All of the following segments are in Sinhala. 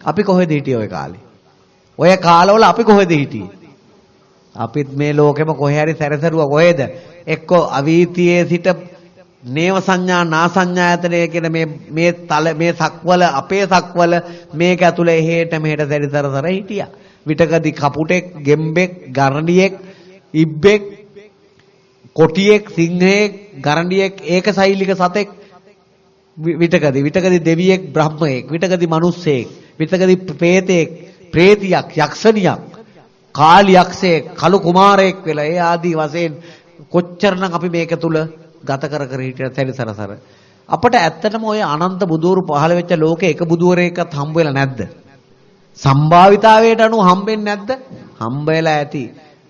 අපි කොහෙද හිටියේ ওই කාලේ? ඔය කාලවල අපි කොහෙද හිටියේ? අපිත් මේ ලෝකෙම කොහේ හරි සැරසරුවා කොහෙද? එක්ක අවීතියේ සිට නේව සංඥා නා සංඥායතනය කියන මේ මේ තල මේ සක්වල අපේ සක්වල මේක ඇතුලේ එහෙට මෙහෙට සැරිසරසර හිටියා. විටකදී කපුටෙක්, ගෙම්බෙක්, ගරණියෙක්, ඉබ්බෙක්, කොටියෙක්, සිංහයෙක්, ගරණියෙක්, ඒකසෛලික සතෙක් විටකදී විටකදී දෙවියෙක්, බ්‍රහ්මයෙක්, විටකදී මිනිස්සෙක්, පිටකදී ප්‍රේතේ ප්‍රේතියක් යක්ෂණියක් කාලි යක්ෂයෙක් කළු කුමාරයෙක් වෙලා ඒ ආදී වශයෙන් කොච්චරනම් අපි මේක තුල ගත කර කර හිටියත් සැරිසරසර අපට ඇත්තටම ওই අනන්ත බුදూరు පහළ වෙච්ච ලෝකේ එක බුදూరుවරයෙක්වත් හම්බ වෙලා නැද්ද? සම්භාවිතාවයට අනුව හම්බෙන්නේ නැද්ද? හම්බ වෙලා ඇති.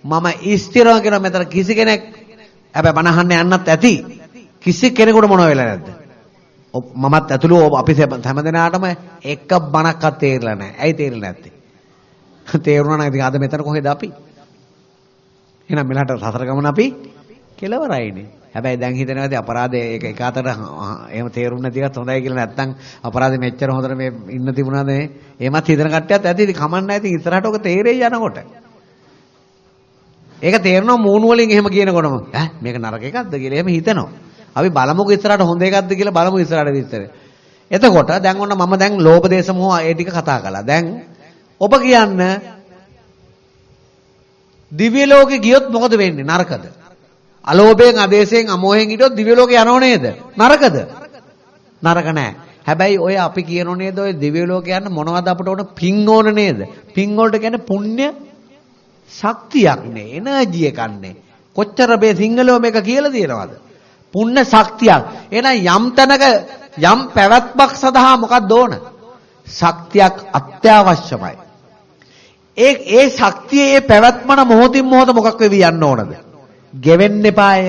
මම ස්ථිරව කියන මෙතන කිසි කෙනෙක් හැබැයි බනහන්න යන්නත් ඇති. කිසි කෙනෙකුට මොන වෙලා නැද්ද? මමත් ඇතුළු අපි හැමදෙනාටම එක බණක්වත් තේරෙලා නැහැ. ඇයි තේරෙන්නේ නැත්තේ? තේරුණා නම් ඉතින් අද මෙතන කොහෙද අපි? එහෙනම් මෙලහට සසර ගමන අපි කෙලවරයිනේ. හැබැයි දැන් හිතනවාද අපරාධය ඒක එක අතට එහෙම තේරුම් නැති එකත් හොඳයි කියලා නැත්තම් අපරාධෙ මෙච්චර හොඳට මේ ඉන්න තිබුණාද මේ එහෙමත් හිතන කට්ටියත් ඇති ඉතින් කමන්නේ නැහැ ඉතින් ඉස්සරහට ඔක තේරෙයි යනකොට ඒක තේරෙනවා මූණු වලින් එහෙම කියනකොටම ඈ මේක නරක එකක්ද කියලා එහෙම හිතනවා අපි බලමුකෝ ඉස්සරහට හොඳ එකක්ද කියලා බලමු ඉස්සරහට විස්තර එතකොට දැන් ඔන්න මම දැන් ලෝභ දේශ මොහ ඒ ටික කතා කළා දැන් ඔබ කියන්න දිව්‍ය ලෝකෙ ගියොත් මොකද වෙන්නේ නරකද අලෝභයෙන් ආදේශයෙන් අමෝහයෙන් හිටියොත් දිව්‍ය ලෝකේ යනව නේද? නරකද? නරක නෑ. හැබැයි ඔය අපි කියනෝ නේද ඔය දිව්‍ය ලෝකේ යන්න මොනවද අපට ඕන පිං ඕන නේද? පිං වලට කියන්නේ පුණ්‍ය ශක්තියක් නේ එනර්ජි එකක් නේ. කොච්චර මේ සිංහලෝ මේක කියලා තියෙනවද? පුණ්‍ය ශක්තියක්. එහෙනම් යම් තැනක යම් පැවැත්මක් සඳහා මොකක්ද ඕන? ශක්තියක් අත්‍යවශ්‍යමයි. ඒ ඒ ශක්තියේ ඒ පැවැත්මන මොහොතින් මොහොත මොකක් වෙවි යන්න ඕනද? ගෙවෙන්න එපාය.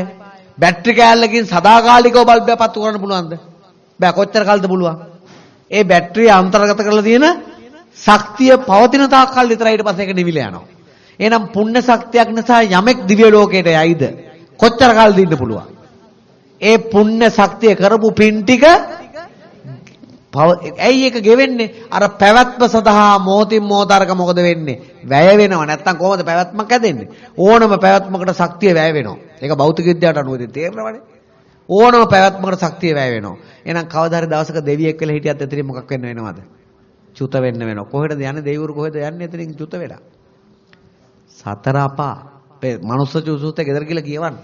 බැටරි කෑල්ලකින් සදාකාලිකව බල්බය පත්තු කරන්න පුළුවන්ද? බෑ කොච්චර කල්ද පුළුවන්? ඒ බැටරිය අන්තර්ගත කරලා තියෙන ශක්තිය පවතින තාක් කල් විතරයි ඊට පස්සේ ඒක නිවිලා යනවා. එහෙනම් පුණ්‍ය ශක්තියක් නිසා යමෙක් දිව්‍ය ලෝකයට යයිද? කොච්චර කල්ද ඉන්න පුළුවන්? ඒ පුණ්‍ය ශක්තිය කරපු පින් ටික ඇයි ඒක ගෙවෙන්නේ? අර පැවැත්ම සඳහා මොහොතින් මොහොතරක මොකද වෙන්නේ? වැය වෙනවා. නැත්තම් කොහොමද පැවැත්මක් හැදෙන්නේ? ඕනම පැවැත්මකට ශක්තිය වැය වෙනවා. ඒක භෞතික විද්‍යාවට අනුව තේරෙනවනේ. ඕනම පැවැත්මකට ශක්තිය වැය වෙනවා. එහෙනම් කවදා හරි දවසක දෙවියෙක් වෙලා හිටියත් එතනින් මොකක් වෙන්න වෙනවද? චුත වෙන්න වෙනවා. කොහෙද යන්නේ දෙවිවරු කොහෙද යන්නේ එතනින් චුත වෙලා? සතර අපා. මේ මනුස්ස චුසුත් ගෙදර කියලා කියවන්න.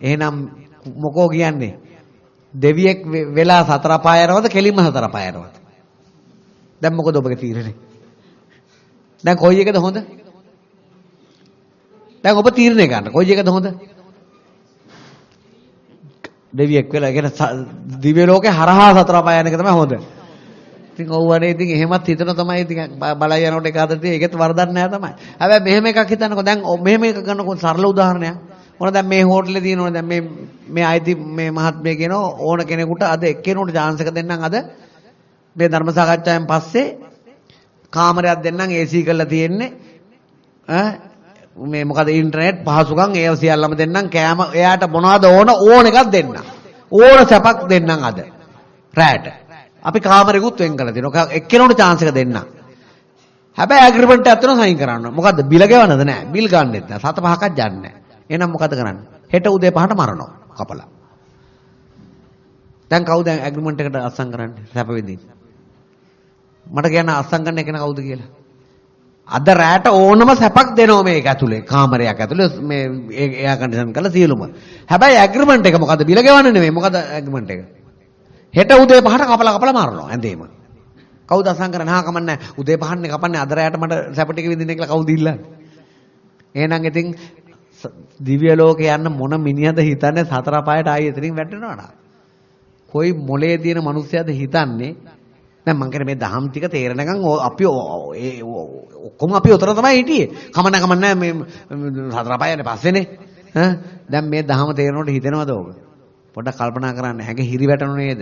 එහෙනම් මොකෝ කියන්නේ? දෙවියෙක් වෙලා සතර පාය යනවද කෙලින්ම සතර පාය යනවද? දැන් මොකද ඔබගේ තීරණය? දැන් කොයි එකද හොඳ? දැන් ඔබ තීරණය ගන්න. කොයි එකද හොඳ? දෙවියෙක් වෙලා කියන දිව්‍ය ලෝකේ හරහා සතර පාය යන එක තමයි හොඳ. ඉතින් ඔව්වනේ ඉතින් එහෙමත් හිතන තමයි ඉතින් බලයි යනකොට එක අතට ඒකෙත් වරදක් නැහැ තමයි. හැබැයි මෙහෙම එකක් හිතන්නකෝ දැන් මෙහෙම එක ගන්නකො සරල උදාහරණයක්. මොන දැන් මේ හෝටලේ තියෙනවනේ දැන් මේ මේ අයිති මේ මහත්මිය කියනවා ඕන කෙනෙකුට අද එක්කෙනෙකුට chance එක දෙන්නම් අද මේ ධර්ම සාකච්ඡාවෙන් පස්සේ කාමරයක් දෙන්නම් AC කරලා තියෙන්නේ. ඈ? මේ මොකද ඉන්ටර්නෙට් පහසුකම් ඒව සියල්ලම දෙන්නම්. කෑම එයාට මොනවද ඕන? ඕන එකක් දෙන්නම් ඕන සැපක් දෙන්නම් අද. රැට. අපි කාමරෙකුත් වෙන් කරලා තියෙනවා. එක්කෙනෙකුට chance එක දෙන්නම් හැබැයි ඇග්‍රීමන්ට් එකක් තියෙනවා සයින් කරන්න. මොකද්ද? බිල ගෙවන්නද නැහැ බිල් ගන්නෙත් නැහැ සත පහක්වත් යන්නේ නැහැ එහෙනම් මොකද කරන්නේ? හෙට උදේ පහට මරනවා කපලා. දැන් කවුද ඇග්‍රීමන්ට් එකට අත්සන් කරන්නේ? සැප විඳින්න. මට කියන්න අත්සන් කරන්න කෙනා කවුද කියලා? අද රැට ඕනම සැපක් දෙනවා මේක ඇතුලේ. කාමරයක් ඇතුලේ මේ එයා කන්ඩිෂන් කරලා සියලුම. හැබැයි ඇග්‍රීමන්ට් එක මොකද? බිල ගෙවන්න නෙමෙයි. මොකද ඇග්‍රීමන්ට් එක? හෙට උදේ පහට කපලා කපලා මරනවා ඇඳේම. කවුද අසං කරන්නේ? හා කමන්නේ. උදේ පහන්නේ කපන්නේ අද රැට මට සැප ටික විඳින්න කියලා කවුද ඉල්ලන්නේ? එහෙනම් ඉතින් දිව්‍ය ලෝකේ යන්න මොන මිනිහද හිතන්නේ සතර පායට ආයෙ එතනින් වැටෙනවද? කොයි මොලේ තියෙන මිනිස්සයද හිතන්නේ? දැන් මං කියන්නේ මේ දහම් ටික තේරෙනකන් අපි ඔක්කොම අපි උතර තමයි හිටියේ. කමන්න කමන්න මේ සතර පායනේ පස්සේනේ. ඈ දැන් මේ දහම තේරෙනකොට හිතෙනවද ඕක? පොඩ්ඩක් කල්පනා කරන්න. හැඟ හිරි වැටුණු නේද?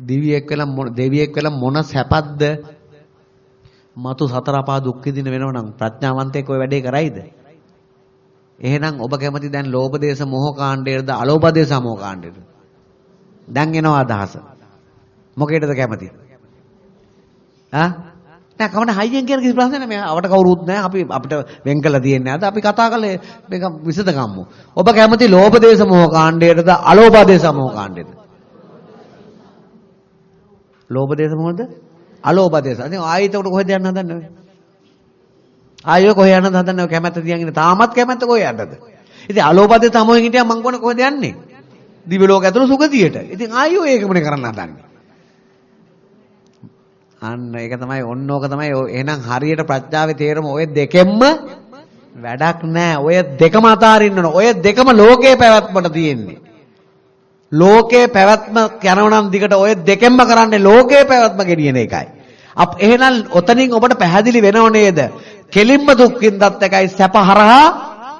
දිවියෙක් වෙලා දෙවියෙක් වෙලා මොන සැපද්ද? මතු සතර අපා දුක් විඳින වෙනවනම් ප්‍රඥාවන්තයෙක් ওই වැඩේ කරයිද? එහෙනම් ඔබ කැමති දැන් ලෝභ දේශ මොහ කාණ්ඩයේද අලෝභ දේශ මොහ කාණ්ඩයේද? දැන් එනවා අදහස. මොකේද කැමති? ආ නෑ කවන්න හයියෙන් කියන කිසි ප්‍රශ්නයක් නෑ. මේ අපට කවුරුත් නෑ. අපි අපිට වෙන් කළා තියෙන්නේ නැද්ද? අපි කතා කළේ මේක විසඳ ගමු. ඔබ කැමති ලෝභ දේශ මොහ කාණ්ඩයටද අලෝභ දේශ මොහ කාණ්ඩයටද? ලෝභ දේශ මොහද? අලෝභ දේශ. ඉතින් ආයෙත් උඩ කොහෙද යන්න හදන්නේ? ආයෙ කොහෙ යන්නද හදන්නේ? කැමැත්ත තියන් තාමත් කැමැත්ත කොහෙ යන්නද? ඉතින් අලෝභ දේශ සමෝහෙන් හිටියා මං කොහොනේ කොහෙද යන්නේ? දිව්‍ය ලෝක ඇතුළු සුගතියට. ඉතින් ආයෙ ඒකමනේ කරන්න හදන්නේ. අන්න ඒක තමයි ඔන්න ඕක තමයි එහෙනම් හරියට ප්‍රඥාවේ තේරම ඔය දෙකෙන්ම වැඩක් නැහැ. ඔය දෙකම අතාරින්න ඕන. ඔය දෙකම ලෝකේ පැවැත්මට තියෙන්නේ. ලෝකේ පැවැත්ම යනවනම් දිගට ඔය දෙකෙන්ම කරන්නේ ලෝකේ පැවැත්ම ගෙනියන එකයි. අප එහෙනම් ඔතනින් ඔබට පැහැදිලි වෙනව නේද? කෙලින්ම දුක්ඛින්දත් එකයි සැප හරහා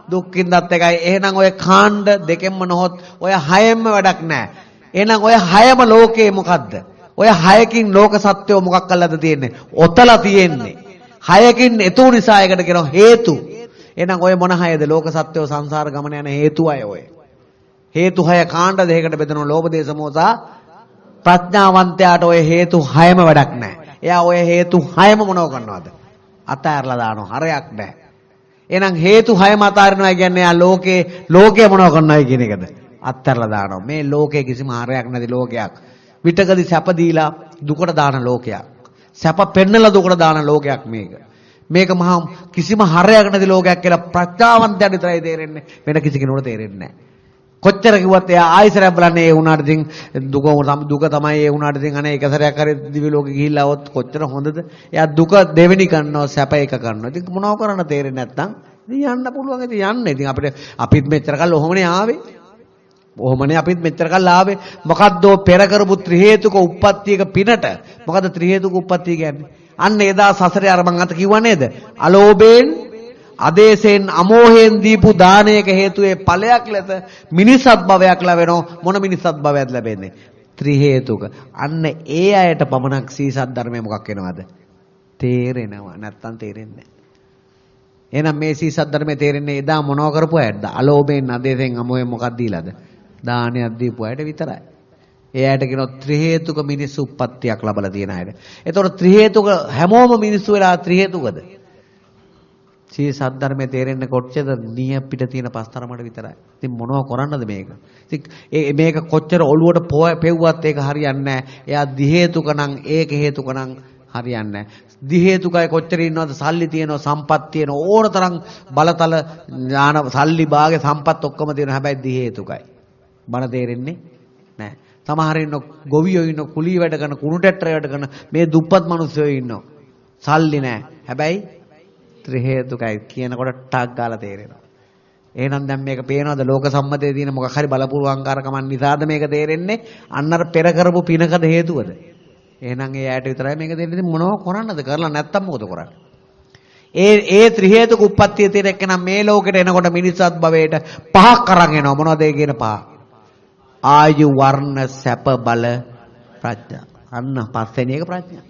දුක්ඛින්දත් එකයි. එහෙනම් ඔය කාණ්ඩ දෙකෙන්ම නොහොත් ඔය හයෙන්ම වැඩක් නැහැ. එහෙනම් ඔය හයම ලෝකේ මොකද්ද? ඔය හයකින් ලෝක සත්‍යෝ මොකක් කළාද තියෙන්නේ? ඔතලා තියෙන්නේ. හයකින් එතු නිසා ඒකට කියනවා හේතු. එහෙනම් ඔය මොන හයද? ලෝක සත්‍යෝ සංසාර ගමන යන හේතු අය ඔය. හේතු හය කාණ්ඩ දෙකකට බෙදෙනවා. ලෝභ දේශ මොහසා ප්‍රඥාවන්තයාට ඔය හේතු හයම වැඩක් නැහැ. එයා ඔය හේතු හයම මොනව කරනවද? අතෑරලා දානවා. හරයක් නැහැ. එහෙනම් හේතු හයම අතාරිනවා කියන්නේ යා ලෝකේ ලෝකය මොනව කරනවයි කියන එකද? අත්හැරලා දානවා. මේ ලෝකේ කිසිම හරයක් නැති ලෝකයක්. විතකදී සැප දීලා දුකට දාන ලෝකයක්. සැප පෙන්නලා දුකට දාන ලෝකයක් මේක. මේක මහා කිසිම හරයක් නැති ලෝකයක් කියලා ප්‍රඥාවන්තයන් විතරයි තේරෙන්නේ. වෙන කිසි කෙනෙකුට තේරෙන්නේ නැහැ. කොච්චර කිව්වත් එයා ආයෙසරයක් බලන්නේ ඒ වුණාට ඉතින් දුක දුක තමයි ඒ වුණාට ඉතින් අනේ එක සැරයක් හරි දිවි ලෝකෙ ගිහිල්ලා આવොත් කොච්චර හොඳද? එයා දුක දෙවෙනි කරනවා සැප එක කරනවා. ඉතින් මොනව කරන්න තේරෙන්නේ නැත්නම් ඉතින් යන්න පුළුවන් ඉතින් යන්න. ඉතින් අපිට අපිත් මෙච්චර කල් ඔහොමනේ ආවේ. ඔහොමනේ අපිත් මෙච්චර කල් ආවේ. මොකද්දෝ පෙර කරපු ත්‍රි හේතුක උප්පත්තියක පිනට. මොකද්ද ත්‍රි හේතුක උප්පත්තිය කියන්නේ? අන්න එදා සසරේ අර මං අත කිව්වා නේද? අලෝභයෙන් අදේශයෙන් අමෝහයෙන් දීපු දානයක හේතුවේ ඵලයක් ලෙස මිනිසත් භවයක් ලැබෙනෝ මොන මිනිසත් භවයක්ද ලැබෙන්නේ? ත්‍රි හේතුක. අන්න ඒ අයට පමණක් සීසත් ධර්මය මොකක් වෙනවද? තේරෙනවා. නැත්තම් තේරෙන්නේ නැහැ. එහෙනම් මේ සීසත් ධර්මයේ තේරෙන්නේ එදා මොනව කරපු අයද? අලෝභයෙන් අදේශයෙන් අමෝහයෙන් මොකක්ද දීලාද? දානයක් දීපු අයට විතරයි. ඒ අයට කියනවා ත්‍රි හේතුක මිනිස්සු උප්පත්තියක් ලබලා තියෙන අයට. එතකොට ත්‍රි හේතුක හැමෝම මිනිස්සු වෙලා ත්‍රි හේතුකද? සී සද්ධර්මයේ තේරෙන්නේ කොච්චර නිය පිට තියෙන පස්තරමඩ විතරයි. ඉතින් මොනව කරන්නද මේක? ඉතින් මේක කොච්චර ඔළුවට පෙව්වත් ඒක හරියන්නේ නැහැ. එයා දි හේතුක නම් ඒක හේතුක නම් හරියන්නේ නැහැ. දි හේතුකයි කොච්චර ඉන්නවද සල්ලි තියෙනවා සම්පත් තියෙනවා ඕන තරම් බලතල ඥාන සල්ලි භාගේ සම්පත් ඔක්කොම තියෙනවා හැබැයි දි හේතුකයි. බණ තේරෙන්නේ නැහැ. සමහර ඉන්න ගොවියෝ ඉන්න කුලී වැඩ කරන කුණු ටැට්ටර වැඩ කරන මේ දුප්පත් මිනිස්සුයෝ ඉන්නවා. සල්ලි නැහැ. හැබැයි ත්‍රි හේතුකයි කියනකොට ටක් ගාලා තේරෙනවා. එහෙනම් දැන් මේක පේනවද ලෝක සම්මතයේ තියෙන මොකක් හරි බලපුරුවංකාරකමක් නිසාද මේක තේරෙන්නේ? අන්න අර පෙර කරපු පිනකද හේතුවද? එහෙනම් ඒ ඇයට විතරයි මේක දෙන්නේ මොනව කරන්නද කරලා නැත්තම් මොකද කරන්නේ? ඒ ඒ ත්‍රි හේතුක උප්පත්තිය තියෙන එක්කනම් මේ ලෝකෙට එනකොට මිනිස්සුත් භවයට පහක් අරන් එනවා මොනවද ඒ කියන පහ? ආයු වර්ණ සැප බල ප්‍රඥා. අන්න පස්වෙනි එක ප්‍රඥා.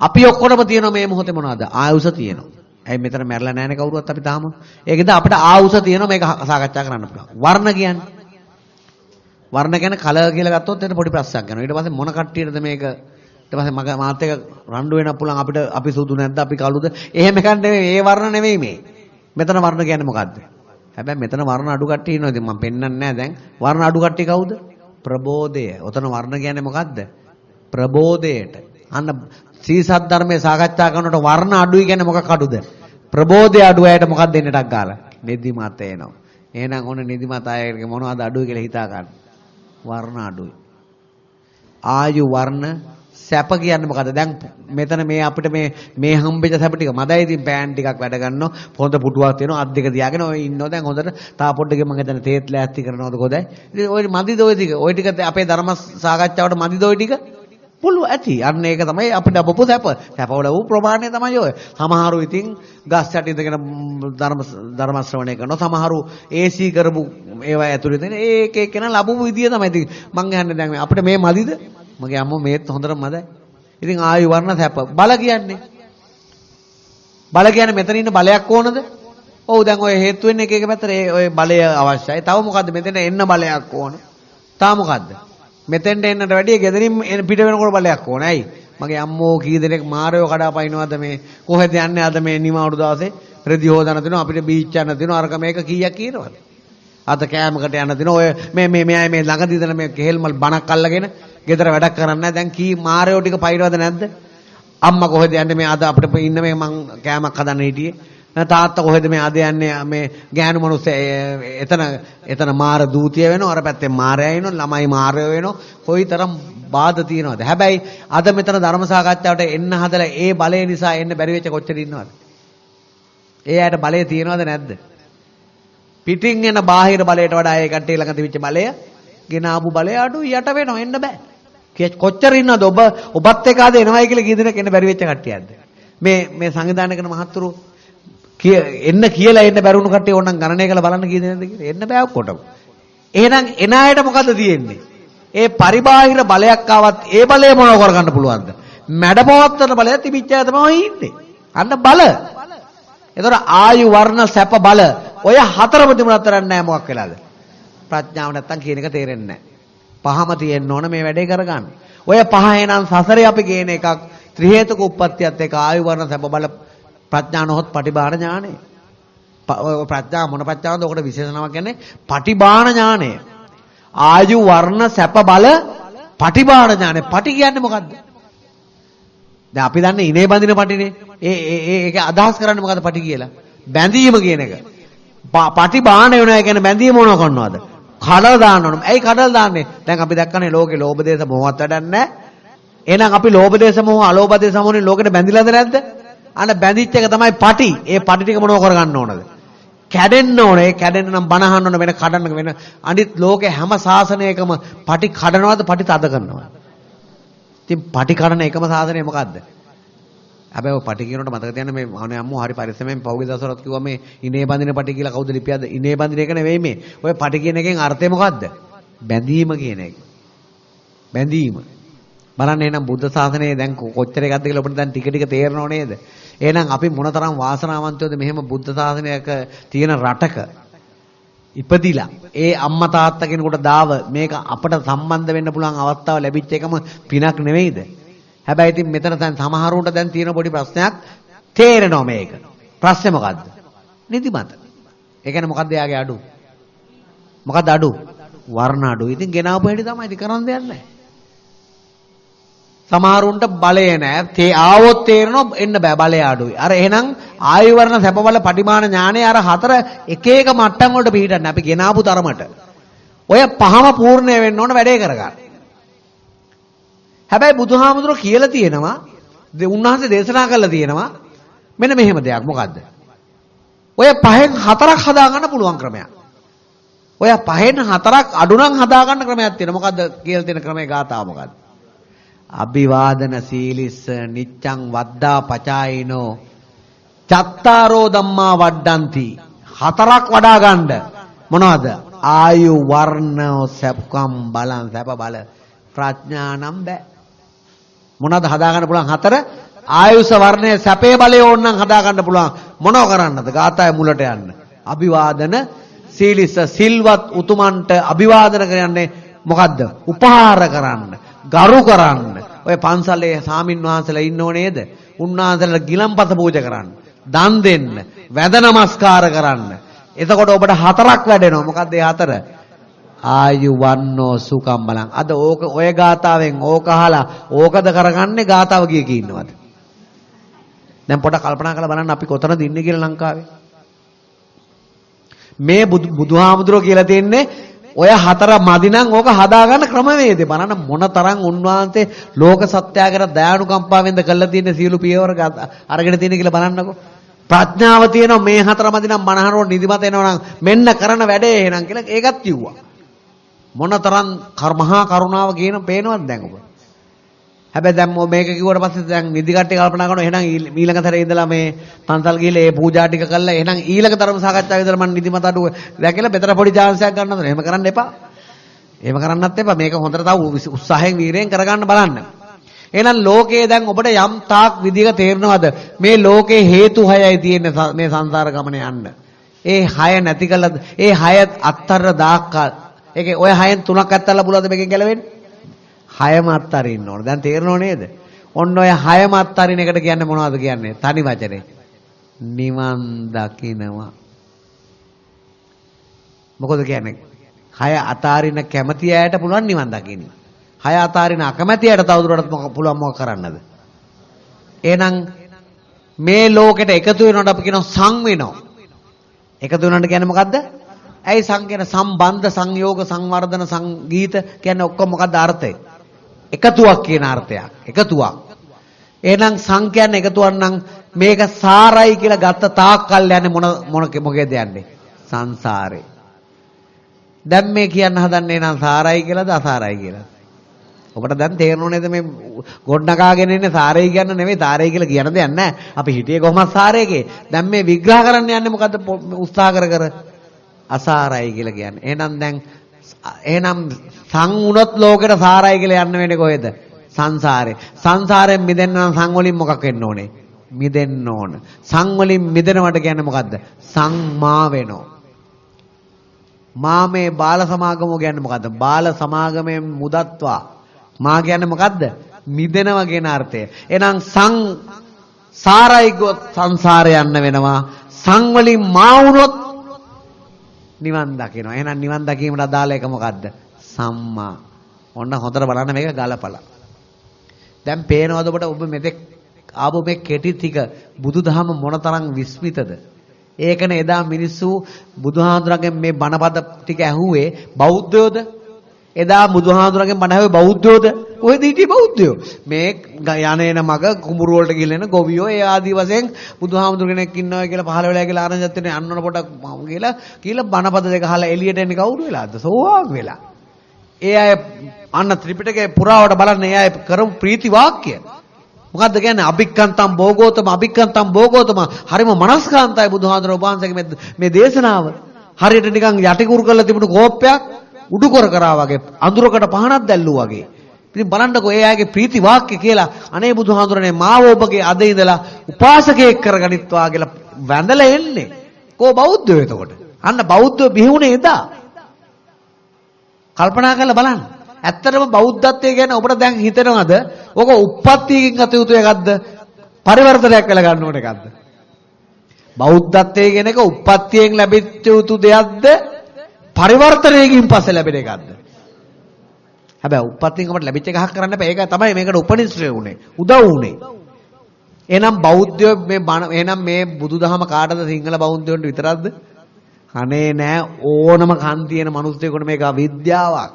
අපි ඔක්කොම තියෙනවා මේ මොහොතේ මොනවද? ආයුෂ තියෙනවා. ඇයි මෙතන මැරලා නැහැනේ කවුරුවත් අපි තාම. ඒකද අපිට ආයුෂ තියෙනවා මේක සාකච්ඡා කරන්න පුළුවන්. වර්ණ කියන්නේ. වර්ණ කියන්නේ කලර් කියලා ගත්තොත් එතන පොඩි ප්‍රශ්නයක් යනවා. ඊට පස්සේ මොන කට්ටියටද මේක ඊට පස්සේ මග මාත් එක රණ්ඩු වෙන්න පුළුවන් අපිට අපි සුදු නැද්ද අපි කළුද? එහෙම එකක් නෙමෙයි. ඒ වර්ණ නෙමෙයි මේ. මෙතන වර්ණ කියන්නේ මොකද්ද? හැබැයි මෙතන වර්ණ අඩු කට්ටිය ඉන්නවා. ඉතින් මම පෙන්වන්නේ නැහැ දැන්. වර්ණ අඩු කට්ටිය කවුද? ප්‍රබෝධය. ඔතන වර්ණ කියන්නේ මොකද්ද? ප්‍රබෝධයට. අන්න සීසත් ධර්මයේ සාකච්ඡා කරනකොට වර්ණ අඩුයි කියන්නේ මොකක් අඩුද? ප්‍රබෝධය අඩු අයට මොකක්ද දෙන්නටක් ගාලා? නිදිමත එනවා. එහෙනම් ඔන්න නිදිමත අයගේ මොනවද අඩුයි කියලා හිතා ගන්න. වර්ණ අඩුයි. ආයු වර්ණ සැප කියන්නේ මොකද? දැන් මෙතන මේ අපිට මේ මේ හම්බෙච්ච සැප ටික මදයි ඉතින් පෑන් ටිකක් වැඩ ගන්නවා. පොඳ පුටුවක් තියෙනවා. අත් දෙක තියාගෙන ඔය ඉන්නවා. දැන් හොඳට තා පොඩ්ඩකින් මම හිතන්නේ තේත් ලෑස්ති කරනවද කොහොදයි. ඉතින් ඔය මදිද ඔය ටික? ඔය ටික අපේ ධර්ම සාකච්ඡාවට මදිද ඔය ටික? පුළුව ඇති. අන්න ඒක තමයි අපිට අපපු සැප. සැපවල වූ ප්‍රමාණය තමයි ඔය. සමහරු ඉතින් ගස් යට ඉඳගෙන ධර්ම ධර්ම ශ්‍රවණය කරනවා. සමහරු AC කරපු ඒවා ඇතුලේ තියෙන ඒක එක්කන ලැබුණු විදිය තමයි. ඉතින් මං අහන්නේ දැන් අපිට මේ මදිද? මගේ අම්මෝ මේත් හොඳටම මදයි. ඉතින් ආයු වර්ණ සැප. බල කියන්නේ. බල කියන්නේ මෙතන ඉන්න බලයක් ඕනද? ඔව් දැන් ඔය හේතු වෙන්නේ එක එක පැත්තට ඔය බලය අවශ්‍යයි. තව මොකද්ද මෙතන එන්න බලයක් ඕන. තා මොකද්ද? මෙතෙන්ට එන්නට වැඩිය ගෙදරින් පිට වෙනකොට බලයක් ඕන. ඇයි? මගේ අම්මෝ කී දෙනෙක් මාරයෝ කඩාපයින්නවද මේ? කොහෙද යන්නේ? අද මේ නිමාඩු දවසේ රෙදි හොදන දිනවා අපිට බීච් යන දිනවා. අරක මේක කීයක් කියනවද? අද කෑමකට යන දිනවා. ඔය මේ මේ මෙයා මේ ළඟදී දෙන මේ කෙහෙල්මල් බණක් අල්ලගෙන ගෙදර වැඩක් කරන්නේ නැහැ. දැන් කී මාරයෝ ටික පයින්නවද නැද්ද? අම්මා කොහෙද යන්නේ? මේ අද අපිට ඉන්න මේ මං කෑමක් හදන්න හිටියේ. තාත්තා කොහෙද මේ අද යන්නේ? මේ ගෑනු මිනිස්සු එතන එතන මාර දූතිය වෙනවා. අර පැත්තේ මාරයා ඉන්නවා ළමයි මාරයෝ වෙනවා. කොයිතරම් බාධ තියනවද? හැබැයි අද මෙතන ධර්ම සාකච්ඡාවට එන්න හදලා ඒ බලය නිසා එන්න බැරි වෙච්ච කොච්චර ඉන්නවද? ඒ ඇයට බලය තියනවද නැද්ද? පිටින් එන බාහිර බලයට වඩා ඒ කට්ටිය ළඟ තිබිච්ච බලය ගෙන ආපු බලය අඩු යට වෙනවා එන්න බෑ. කොච්චර ඉන්නවද? ඔබ ඔබත් එක්ක ආද එනවයි කියලා කී දෙනෙක් එන්න බැරි වෙච්ච කට්ටියක්ද? මේ මේ සංවිධානය කරන මහත්තුරු එන්න කියලා එන්න බැරුණු කට්ටිය ඕනනම් ගණනය කරලා බලන්න කී දෙනෙක්ද කියලා? එන්න බෑ ඔක්කොටම. එහෙනම් එන අයට මොකද තියෙන්නේ? ඒ පරිබාහිර බලයක් ආවත් ඒ බලය මොනව කරගන්න පුළුවන්ද? මැඩපවත්තන බලය තිබිච්ච අය තමයි ඉන්නේ. අන්න බල. එතකොට ආයු වර්ණ සැප බල ඔය හතරම තිබුණත් තරන්නේ නැහැ මොකක් වෙලාද? ප්‍රඥාව නැත්තම් කියන එක තේරෙන්නේ නැහැ පහම තියෙන්න ඕන මේ වැඩේ කරගන්න. ඔය පහ එනං සසරේ අපි ගේන එකක් ත්‍රි හේතුක උප්පත්තියත් එක්ක ආයු වර්ණ සැප බල ප්‍රඥා නොහොත් පටිභාන ඥානෙ. ප්‍රඥා මොන ප්‍රඥාවද? ඔකට විශේෂ නමක් කියන්නේ පටිභාන ඥානෙ. ආයු වර්ණ සැප බල පටිභාන ඥානෙ. පටි කියන්නේ මොකද්ද? දැන් අපි දන්නේ ඉනේ බඳින පටිනේ. ඒ ඒ ඒක අදහස් කරන්නේ මොකද්ද පටි කියලා? බැඳීම කියන එක. පටිභාන වෙනවා කියන්නේ බැඳීම මොනව කරනවද? කඩලා දාන්න ඕන. ඇයි කඩලා දාන්නේ? දැන් අපි දැක්කනේ ලෝකේ ලෝභ දේශ මොහොත් වැඩක් නැහැ. එහෙනම් අපි ලෝභ දේශ මොහ අලෝභ දේශ මොහොනේ ලෝකෙට බැඳිලාද නැද්ද? අන්න බැඳිච්ච එක තමයි පටි. ඒ පටි ටික මොනව කරගන්න ඕනද? කැඩෙන්න ඕනේ. කැඩෙන්න නම් බනහන්න ඕන වෙන කඩන්න වෙන අනිත් ලෝකේ හැම සාසනයකම පටි කඩනවද පටි තද කරනවද? ඉතින් පටි කඩන එකම සාසනය මොකද්ද? හැබැයි ඔය පටි කියනකොට මතක තියන්න මේ අනේ අම්මෝ හරි පරිස්සමෙන් පහුගිය දවසවලත් කිව්වා මේ ඉනේ බඳින පටි කියලා කවුද ලිපියද ඉනේ බඳින එක නෙවෙයි මේ ඔය පටි කියන එකෙන් අර්ථය මොකද්ද බැඳීම කියන එක බැඳීම බලන්න එහෙනම් බුද්ධ ශාසනය දැන් කොච්චර එකක්ද කියලා ඔබට දැන් ටික ටික තේරෙනව නේද එහෙනම් අපි මොනතරම් වාසනාවන්තයෝද මෙහෙම බුද්ධ ශාසනයක තියෙන රටක ඉපදිලා ඒ අම්මා තාත්තා කෙනෙකුට දාව මේක අපට සම්බන්ධ වෙන්න පුළුවන් අවස්ථාව ලැබිච්ච එකම පිනක් නෙවෙයිද හැබැයි ඉතින් මෙතන දැන් සමහරුන්ට දැන් තියෙන පොඩි ප්‍රශ්නයක් තේරෙනවා මේක. ප්‍රශ්නේ මොකද්ද? නිදිමත. ඒ කියන්නේ මොකද්ද යාගේ අඩු? මොකද්ද අඩු? වර්ණ අඩු. ඉතින් ගෙනාවු හැටි තමයි ඉතින් කරන්න දෙයක් නැහැ. සමහරුන්ට බලය නැහැ. තේ ආවොත් තේරෙනවා එන්න බෑ බලය අඩුයි. අර එහෙනම් ආයු වර්ණ සැප බල පටිමාන ඥානය අර හතර එක එක මට්ටම් වලට පිටින්න අපි ගෙනාවු තරමට. ඔය පහම පූර්ණ වෙන්න ඕන වැඩේ කරගන්න. හැබැයි බුදුහාමුදුරුවෝ කියලා තියෙනවා උන්වහන්සේ දේශනා කළා තියෙනවා මෙන්න මෙහෙම දෙයක් මොකද්ද? ඔය පහෙන් හතරක් හදාගන්න පුළුවන් ක්‍රමයක්. ඔය පහෙන් හතරක් අඩු නම් හදාගන්න ක්‍රමයක් තියෙනවා. මොකද්ද කියලා තියෙන ක්‍රමයේ ගාතාව මොකද්ද? අභිවාදන සීලිස්ස නිච්ඡං වද්දා පචායිනෝ චත්තාරෝ ධම්මා වඩ්ඩಂತಿ හතරක් වඩා ගන්න මොනවද? ආයු වර්ණ සැපකම් බලන් සැප බල. ප්‍රඥානම් බෑ. මොනවද හදාගන්න පුළුවන් හතර? ආයුෂ වර්ණය සැපේ බලය ඕනනම් හදාගන්න පුළුවන්. මොනව කරන්නද? ගාථාය මුලට යන්න. අභිවාදන සීලිස සිල්වත් උතුමන්ට අභිවාදන කරන්නේ මොකද්ද? උපහාර කරන්න. ගරු කරන්න. ඔය පන්සලේ සාමින් වහන්සේලා ඉන්නෝ නේද උන්වහන්සේලා ගිලම්පස පූජා කරන්න දන් දෙන්න වැඳ නමස්කාර කරන්න එතකොට ඔබට හතරක් වැඩෙනවා මොකද්ද ඒ හතර ආයු වන්නෝ සුකම් බලං. අද ඕක ඔය ගාතාවෙන් ඕක අහලා ඕකද කරගන්නේ ගාතාව කිය කී ඉන්නවද? දැන් පොඩක් කල්පනා කරලා බලන්න අපි කොතනද ඉන්නේ කියලා ලංකාවේ. මේ බුදුහාමුදුරුවෝ කියලා තියන්නේ ඔය හතර මදි නම් ඕක හදාගන්න ක්‍රමවේදය බලන්න මොනතරම් උන්වහන්සේ ලෝක සත්‍යයකට දයානුකම්පාවෙන්ද කළා තියෙන සියලු පියවර අරගෙන තියෙන කියලා බලන්නකෝ. ප්‍රඥාව තියෙනවා මේ හතර මදි නම් මනහරෝ නිදිමත එනවා නම් මෙන්න කරන වැඩේ එහෙනම් කියලා ඒකත් කිව්වා. මොනතරම් මහා කරුණාව කියන පේනවද දැන් ඔබ? හැබැයි දැන් මේක කිව්වට පස්සේ දැන් නිදි කට්ටිය කල්පනා කරනවා එහෙනම් ඊළඟ සැරේ ඉඳලා මේ පන්සල් ගිහලා ඒ පූජා ටික කළා එහෙනම් ඊළඟ ධර්ම සාකච්ඡාවේ ඉඳලා මම නිදිමත අඩුව දැකලා බෙතර පොඩි chance එකක් ගන්නවද? එහෙම කරන්න එපා. එහෙම කරන්නත් එපා. මේක හොඳට තව උත්සාහයෙන් වීරයෙන් කරගන්න බලන්න. එහෙනම් ලෝකයේ දැන් ඔබට යම් තාක් විදිහක තේරෙනවද මේ ලෝකේ හේතු හයයි තියෙන්නේ මේ සංසාර ගමනේ යන්න. ඒ හය නැති කළා ඒ හය අත්තර දාක්කා ඒකේ ඔය හයෙන් තුනක් අත්තල්ලා පුළුවන්ද මේකෙන් ගැලවෙන්න? හයම අත්තරින්න ඕන. දැන් තේරෙනව නේද? ඔන්න ඔය හයම අත්තරින එකට කියන්නේ මොනවද කියන්නේ? තනි වචනේ. නිවන් දකින්නවා. මොකද කියන්නේ? හය අතාරින කැමති අයට පුළුවන් නිවන් දකින්න. හය අතාරින අකමැති අයට තවදුරටත් පුළුවන් මොකක් කරන්නද? එහෙනම් මේ ලෝකෙට එකතු වෙනකොට අපි කියනවා සං වෙනවා. එකතු වෙනවට කියන්නේ මොකද්ද? ඇයි සං කියන සම්බන්ධ සංයෝග සංවර්ධන සංගීත කියන්නේ ඔක්කොම මොකද්ද අර්ථය? එකතුවක් කියන අර්ථයක්. එකතුවක්. එහෙනම් සං කියන්නේ එකතුවක් නම් මේක සාරයි කියලා ගත්ත තාක් කල් යන්නේ මොන මොන මොකේද යන්නේ? සංසාරේ. දැන් මේ කියන්න හදන්නේ නම් සාරයි කියලාද අසාරයි කියලාද? ඔබට දැන් තේරෙනව නේද මේ ගොඩනගාගෙන ඉන්නේ සාරයි කියන්න නෙවෙයි තාරයි කියලා කියන දෙයක් නැහැ. අපි හිටියේ කොහොමද සාරයේගේ. දැන් මේ විග්‍රහ කරන්න යන්නේ මොකද්ද උත්සාහ කර කර අසාරයි කියලා කියන්නේ. එහෙනම් දැන් එහෙනම් සං වුණොත් ලෝකෙට සාරයි කියලා යන්න වෙන්නේ කොහෙද? සංසාරේ. සංසාරයෙන් මිදෙන්න නම් සං වලින් මොකක් වෙන්න ඕනේ? මිදෙන්න ඕන. සං වලින් මිදෙනවට කියන්නේ මොකද්ද? සංමා වෙනවා. මා මේ බාල සමාගම කියන්නේ මොකද්ද? බාල සමාගමෙන් මුදත්වා මා කියන්නේ මොකද්ද? මිදෙනවා කියන අර්ථය. එහෙනම් සං සාරයි ගොත් සංසාරේ යන්න වෙනවා. සං වලින් මා වුණොත් නිවන් දකිනවා. එහෙනම් නිවන් දැකීමට අදාළ එක මොකද්ද? සම්මා. ඔන්න හොඳට බලන්න මේක ගලපලා. දැන් පේනවද ඔබට ඔබ මෙතෙක් ආපු මේ කෙටි ටික බුදුදහම මොනතරම් විස්මිතද? ඒකනේ එදා මිනිස්සු බුදුහාඳුරගෙන් මේ බණපද ටික ඇහුවේ බෞද්ධයෝද? එදා බුදුහාඳුරගෙන් බණ ඇහුවේ බෞද්ධයෝද? ඔය දීටි බෞද්ධයෝ. මේ යන්නේන මග කුඹුරු වලට ගිහින් ගොවියෝ ඒ ආදි වශයෙන් බුදුහාමුදුර කෙනෙක් ඉන්නවා කියලා පහල වෙලා කියලා ආනන්දත් වෙන යන්නන පොඩක් කියලා කියලා බණපද දෙක අහලා එළියට එන්නේ කවුරු වෙලාද? සෝවාන් වෙලා. ඒ අය අන්න ත්‍රිපිටකේ පුරාවට බලන්න ඒ අය කරමු ප්‍රීති වාක්‍ය. මොකද්ද කියන්නේ අභික්කන්තම් භෝගෝතම අභික්කන්තම් භෝගෝතම හරිම මනස්කාන්තයි බුදුහාඳුර වහන්සේගේ මේ දේශනාව. හරියට නිකන් යටිකුරු කරලා තිබුණු කෝප්පයක් උඩු කර කරා වගේ අඳුරකට පහනක් දැල්ලුවා වගේ. ඉතින් බලන්නකෝ ඒ අයගේ ප්‍රීති වාක්‍ය කියලා අනේ බුදුහාඳුරනේ මාව ඔබගේ අද ඉඳලා උපාසකයෙක් කරගනිත්වා කියලා වැඳලා එන්නේ. කෝ බෞද්ධයෝ එතකොට? අන්න බෞද්ධයෝ බිහුනේ එදා. කල්පනා කරලා බලන්න. ඇත්තටම බෞද්ධත්වයේ ගැන ඔබට දැන් හිතෙනවද? ඔක උප්පත්තියකින් ගත යුතු එකක්ද? පරිවර්තනයක් කළ ගන්න ඕන එකක්ද? බෞද්ධත්වයේ කියන එක උප්පත්තියෙන් ලැබිච්ච යුතු දෙයක්ද? පරිවර්තනයකින් පස්සේ ලැබෙන එකක්ද? හැබැයි උප්පත්තියෙන් අපට ලැබිච්ච එකක් කරන්න බෑ. ඒක තමයි මේකට උපනිශ්‍රය උනේ. උදව් උනේ. එහෙනම් බෞද්ධයෝ මේ එහෙනම් මේ බුදුදහම කාටද සිංහල බෞද්ධයන්ට විතරක්ද? අනේ නෑ ඕනම කන් තියෙන මිනිස්සුෙකුට මේක විද්‍යාවක්.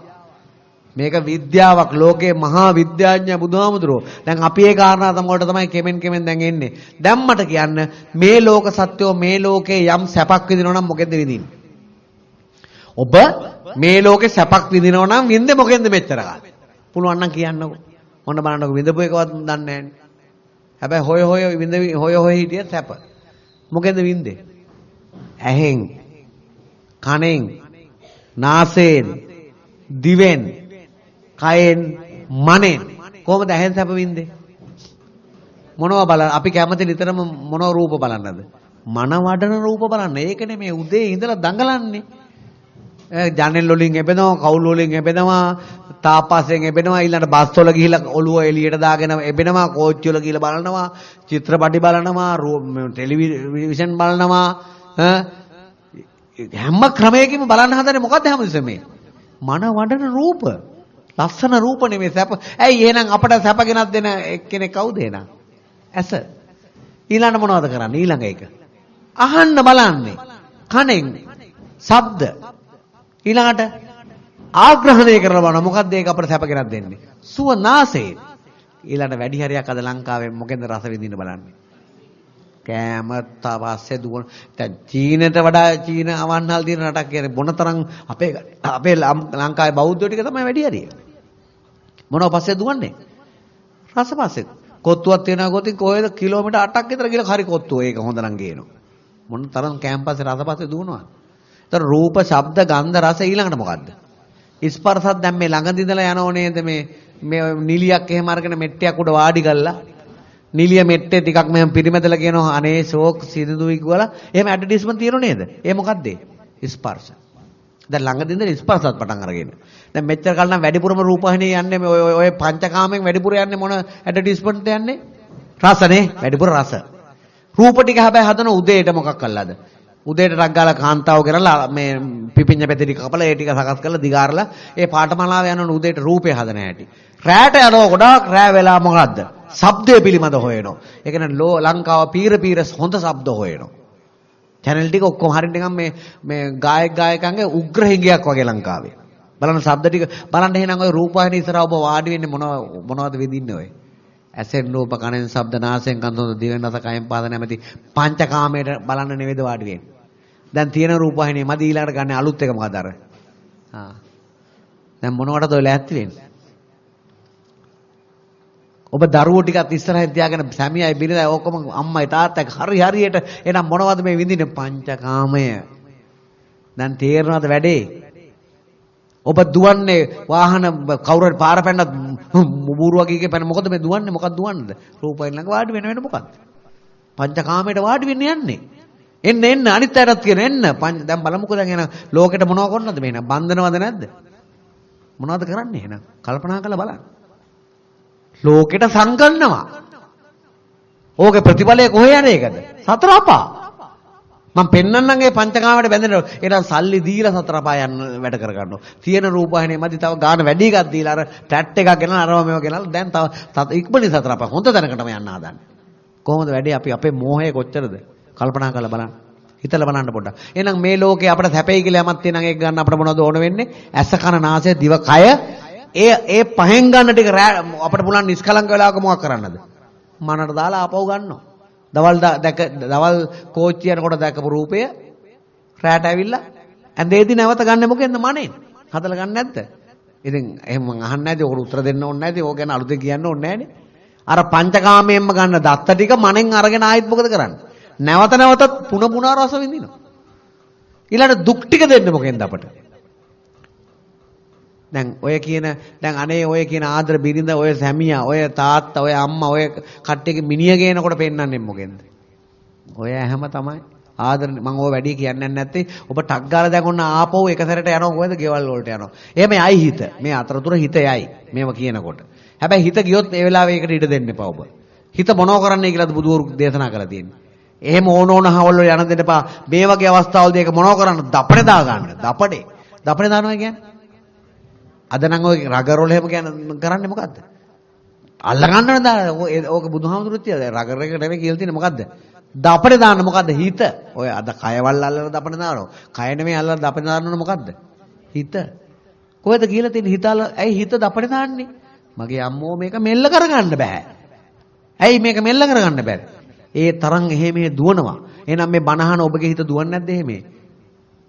මේක විද්‍යාවක් ලෝකේ මහා විද්‍යාඥ බුදුහාමුදුරුවෝ. දැන් අපි ඒ කාරණා තමකට තමයි කෙමෙන් කෙමෙන් දැන් එන්නේ. දැන් මට කියන්න මේ ලෝක සත්‍යෝ මේ ලෝකේ යම් සැපක් විඳිනවා නම් මොකෙන්ද විඳින්නේ? ඔබ මේ ලෝකේ සැපක් විඳිනවා නම් විඳෙ මොකෙන්ද මෙච්චර කාලේ? පුළුවන් නම් කියන්නකෝ. මොන බලන්නකෝ විඳපු එකවත් දන්නේ නැහැ. හැබැයි හොය හොය විඳ හොය හොය හිටිය සැප. මොකෙන්ද විඳේ? ඇහෙන්, කනෙන්, නාසයෙන්, දිවෙන් කයෙන් මනෙන් කොහොමද ඇහෙන් සැප වින්දේ මොනවා බලන්න අපි කැමති නිතරම මොන රූප බලන්නද මන වඩන රූප බලන්න ඒකනේ මේ උදේ ඉඳලා දඟලන්නේ ජනෙල් වලින් එබෙනවා කවුල් වලින් එබෙනවා තාපසෙන් එබෙනවා ඊළඟට බස් වල ගිහිල්ලා ඔළුව එළියට දාගෙන එබෙනවා කෝච්චි වල ගිහිල්ලා බලනවා චිත්‍රපටි බලනවා ටෙලිවිෂන් බලනවා හැම ක්‍රමයකින්ම බලන්න හදන්නේ මොකද්ද හැමතිස්සෙම මේ මන වඩන රූප ලස්සන රූප නෙමෙයි සැප. ඇයි එහෙනම් අපට සැප ගෙනත් දෙන එක්කෙනෙක් කවුද එහෙනම්? ඇස. ඊළඟ මොනවද කරන්නේ? ඊළඟ එක. අහන්න බලන්නේ. කනෙන්. ශබ්ද. ඊළඟට ආග්‍රහණය කරලා බලන මොකද්ද ඒක අපට සැප ගෙනත් දෙන්නේ? සුවනාසයෙන්. ඊළඟ වැඩි හරියක් අද ලංකාවේ මොකෙන්ද රස විඳින්න බලන්නේ? කෑම තවස්සේ දුවන දැන් චීනට වඩා චීන අවන්හල් තියෙන රටක් කියන්නේ මොනතරම් අපේ අපේ ලංකාවේ බෞද්ධයෝ ටික තමයි වැඩි හරිය මොනව පස්සේ දුවන්නේ රස පස්සේ කොත්තුවක් තියනවා ගොතින් කොහෙද කිලෝමීටර් 8ක් විතර ගිහලා හරි කොත්තුව ඒක හොඳ නම් ගේනවා මොන තරම් කැම්පස්සේ රස පස්සේ දුවනවා ඒතර රූප ශබ්ද ගන්ධ රස ඊළඟට මොකද්ද ස්පර්ශත් දැන් මේ ළඟදී ඉඳලා යනෝ නේද මේ මේ නිලියක් එහෙම අරගෙන මෙට්ටයක් උඩ වාඩි ගල්ලා නිලිය මෙට්ටේ ටිකක් මෙහෙම පිරිමැදලා කියනවා අනේ ෂෝක් සිදුදුයි කියලා එහෙම ඇඩ්වර්ටයිස්මන්ට් තියෙනව නේද? ඒ මොකද්ද? ස්පර්ශ. දැන් ළඟදී ඉඳලා ස්පර්ශත් පටන් අරගෙන. දැන් මෙච්චර කල් නම් වැඩිපුරම රූපහිනේ යන්නේ මේ ඔය ඔය පංචකාමෙන් වැඩිපුර යන්නේ මොන ඇඩ්වර්ටයිස්මන්ට් යන්නේ? රසනේ වැඩිපුර රස. රූප ටික හැබැයි හදන උදේට මොකක් කළාද? උදේට ටක් ගාලා කාන්තාව කරලා මේ පිපිඤ්ඤ පැතිරි කපලා ඒ ටික සකස් කරලා දිගාරලා ඒ පාඨමාලාව යන උදේට රූපේ හදන හැටි. රැට යනවා ගොඩාක් රෑ වෙලා මොකද්ද? ශබ්දය පිළිබඳ හොයනවා. ඒ කියන්නේ ලෝ ලංකාව පීර පීර හොඳ ශබ්ද හොයනවා. channel ටික ඔක්කොම හරියට නිකන් මේ මේ ගායක ගායකයන්ගේ උග්‍ර හිඟයක් වගේ ලංකාවේ. බලන්න ශබ්ද ටික බලන්න එහෙනම් ඔය රූපවාහිනී ඉස්සරහ ඔබ වාඩි වෙන්නේ මොනව මොනවද විඳින්නේ ඔය? ඇසෙන් රූප කනෙන් ශබ්ද නාසයෙන් ගන්ධ හොඳ දිවෙන් රස කයෙන් පාද නැමැති පංචකාමයට බලන්න නෙවෙයිද වාඩි වෙන්නේ. දැන් තියෙන රූපවාහිනිය මදි ඊළඟට ගන්න අලුත් එක මොකද අර? ආ. දැන් මොනවටද ඔය ලෑස්ති වෙන්නේ? ඔබ දරුවෝ ටිකත් ඉස්සරහින් තියාගෙන සැමියයි බිරිඳයි ඔක්කොම අම්මයි තාත්තයි හරි හරියට එනම් මොනවද මේ විඳින්නේ පංචකාමය. දැන් තේරෙනවද වැඩේ? ඔබ දුවන්නේ වාහන කවුරු පාර පැන්නත් මුබුරු වගේ පැන මොකද මේ දුවන්නේ මොකක්ද දුවන්නේද? රූපයෙන් ළඟ වාඩි වෙන වෙන මොකක්ද? පංචකාමයට වාඩි වෙන්න යන්නේ. එන්න එන්න අනිත් අයටත් කියන එන්න දැන් බලමුකෝ දැන් එහෙනම් ලෝකෙට මොනව කරනවද මේ එහෙනම් බන්ධනවද නැද්ද? මොනවද කරන්නේ එහෙනම්? කල්පනා කරලා බලන්න. ලෝකෙට සංකල්නවා. ඕකේ ප්‍රතිඵලය කොහේ යන්නේ ඒකද? සතර අපා. මම පෙන්නන්නම් ඒ පංචකාමයට බැඳෙන. ඒනම් සල්ලි දීලා සතර අපා යන්න වැඩ කර ගන්නවා. තියෙන රූපවාහිනිය මැදි තව ගාන වැඩි එකක් දීලා අර ටැට් එකක් ගෙනලා අරව මේව ගෙනලා දැන් තව ඉක්මනින් සතර අපා හොඳ තැනකටම යන්න හදන්නේ. කොහොමද වැඩේ අපි අපේ මෝහය කොච්චරද? කල්පනා කරලා බලන්න. හිතලා බලන්න පොඩ්ඩක්. එහෙනම් මේ ලෝකේ අපිට සැපයි කියලා යමක් තියෙනම් ඒක ගන්න අපිට මොනවද ඕන වෙන්නේ? ඇස කන නාසය දිව කය ඒ ඒ පහෙන් ගන්න ටික අපිට පුළුවන් නිස්කලංක වෙලාවක මොකක් කරන්නද? මනට දාලා ආපහු ගන්නවා. දවල් දැක දවල් කෝච්චි යනකොට දැකපු රූපය රැට ඇවිල්ලා ඇඳේදී නැවත ගන්න මොකෙන්ද මනේ? හදලා ගන්න නැද්ද? ඉතින් එහෙම මං අහන්නේ නැති ඔකට උත්තර දෙන්න ඕනේ නැති ඕක ගැන අලුතෙන් කියන්න ඕනේ නැහනේ. අර පංචකාමයෙන්ම ගන්න දත්ත ටික මනෙන් අරගෙන ආයෙත් මොකද කරන්නේ? නැවත නැවතත් පුන පුනා රස විඳිනවා. ඊළඟ දුක් ටික දෙන්න මොකෙන්ද අපට? දැන් ඔය කියන දැන් අනේ ඔය කියන ආදර බිරිඳ ඔය සැමියා ඔය තාත්තා ඔය අම්මා ඔය කට්ටියගේ මිනිහ ගේනකොට පෙන්වන්නේ මොකෙන්ද? ඔය හැම තමයි ආදර මම ඔය වැඩි කියන්නේ නැත්තේ ඔබ ටක් ගාලා දැන් ඔන්න ආපහු එක සැරේට යනවා කොහෙද ගෙවල් වලට යනවා. එහෙම යයි හිත. මේ අතරතුර හිත යයි. මේව කියනකොට. හැබැයි හිත ගියොත් ඒ වෙලාවේ ඒකට ඉඩ දෙන්න එපා ඔබ. හිත මොනව කරන්නයි කියලාද බුදුවරු දේශනා කරලා තියෙන්නේ. එහෙම ඕන ඕන හවල් වල යන දෙන්න එපා. මේ වගේ අවස්ථාවලදී ඒක මොනව කරන්න? දපඩේ දා ගන්න. දපඩේ. දපඩේ දානවා කියන්නේ අද නම් ඔය රගරෝල එහෙම කියන කරන්නේ මොකද්ද? අල්ල ගන්නවද ඕක බුදුහාමුදුරුවෝ කියලා රගර එක නෙමෙයි කියලා තියෙන්නේ මොකද්ද? දපඩේ දාන්න මොකද්ද? හිත. ඔය අද කයවල් අල්ලලා දපඩේ දානවා. කය නෙමෙයි අල්ලලා දපඩේ දාන්න මොකද්ද? හිත. කොහෙද කියලා තියෙන්නේ හිත ඇයි හිත දපඩේ දාන්නේ? මගේ අම්මෝ මේක මෙල්ල කරගන්න බෑ. ඇයි මේක මෙල්ල කරගන්න බෑ? ඒ තරම් එහෙ මෙහෙ දුවනවා. එහෙනම් මේ බනහන ඔබගේ හිත දුවන්නේ නැද්ද එහෙම?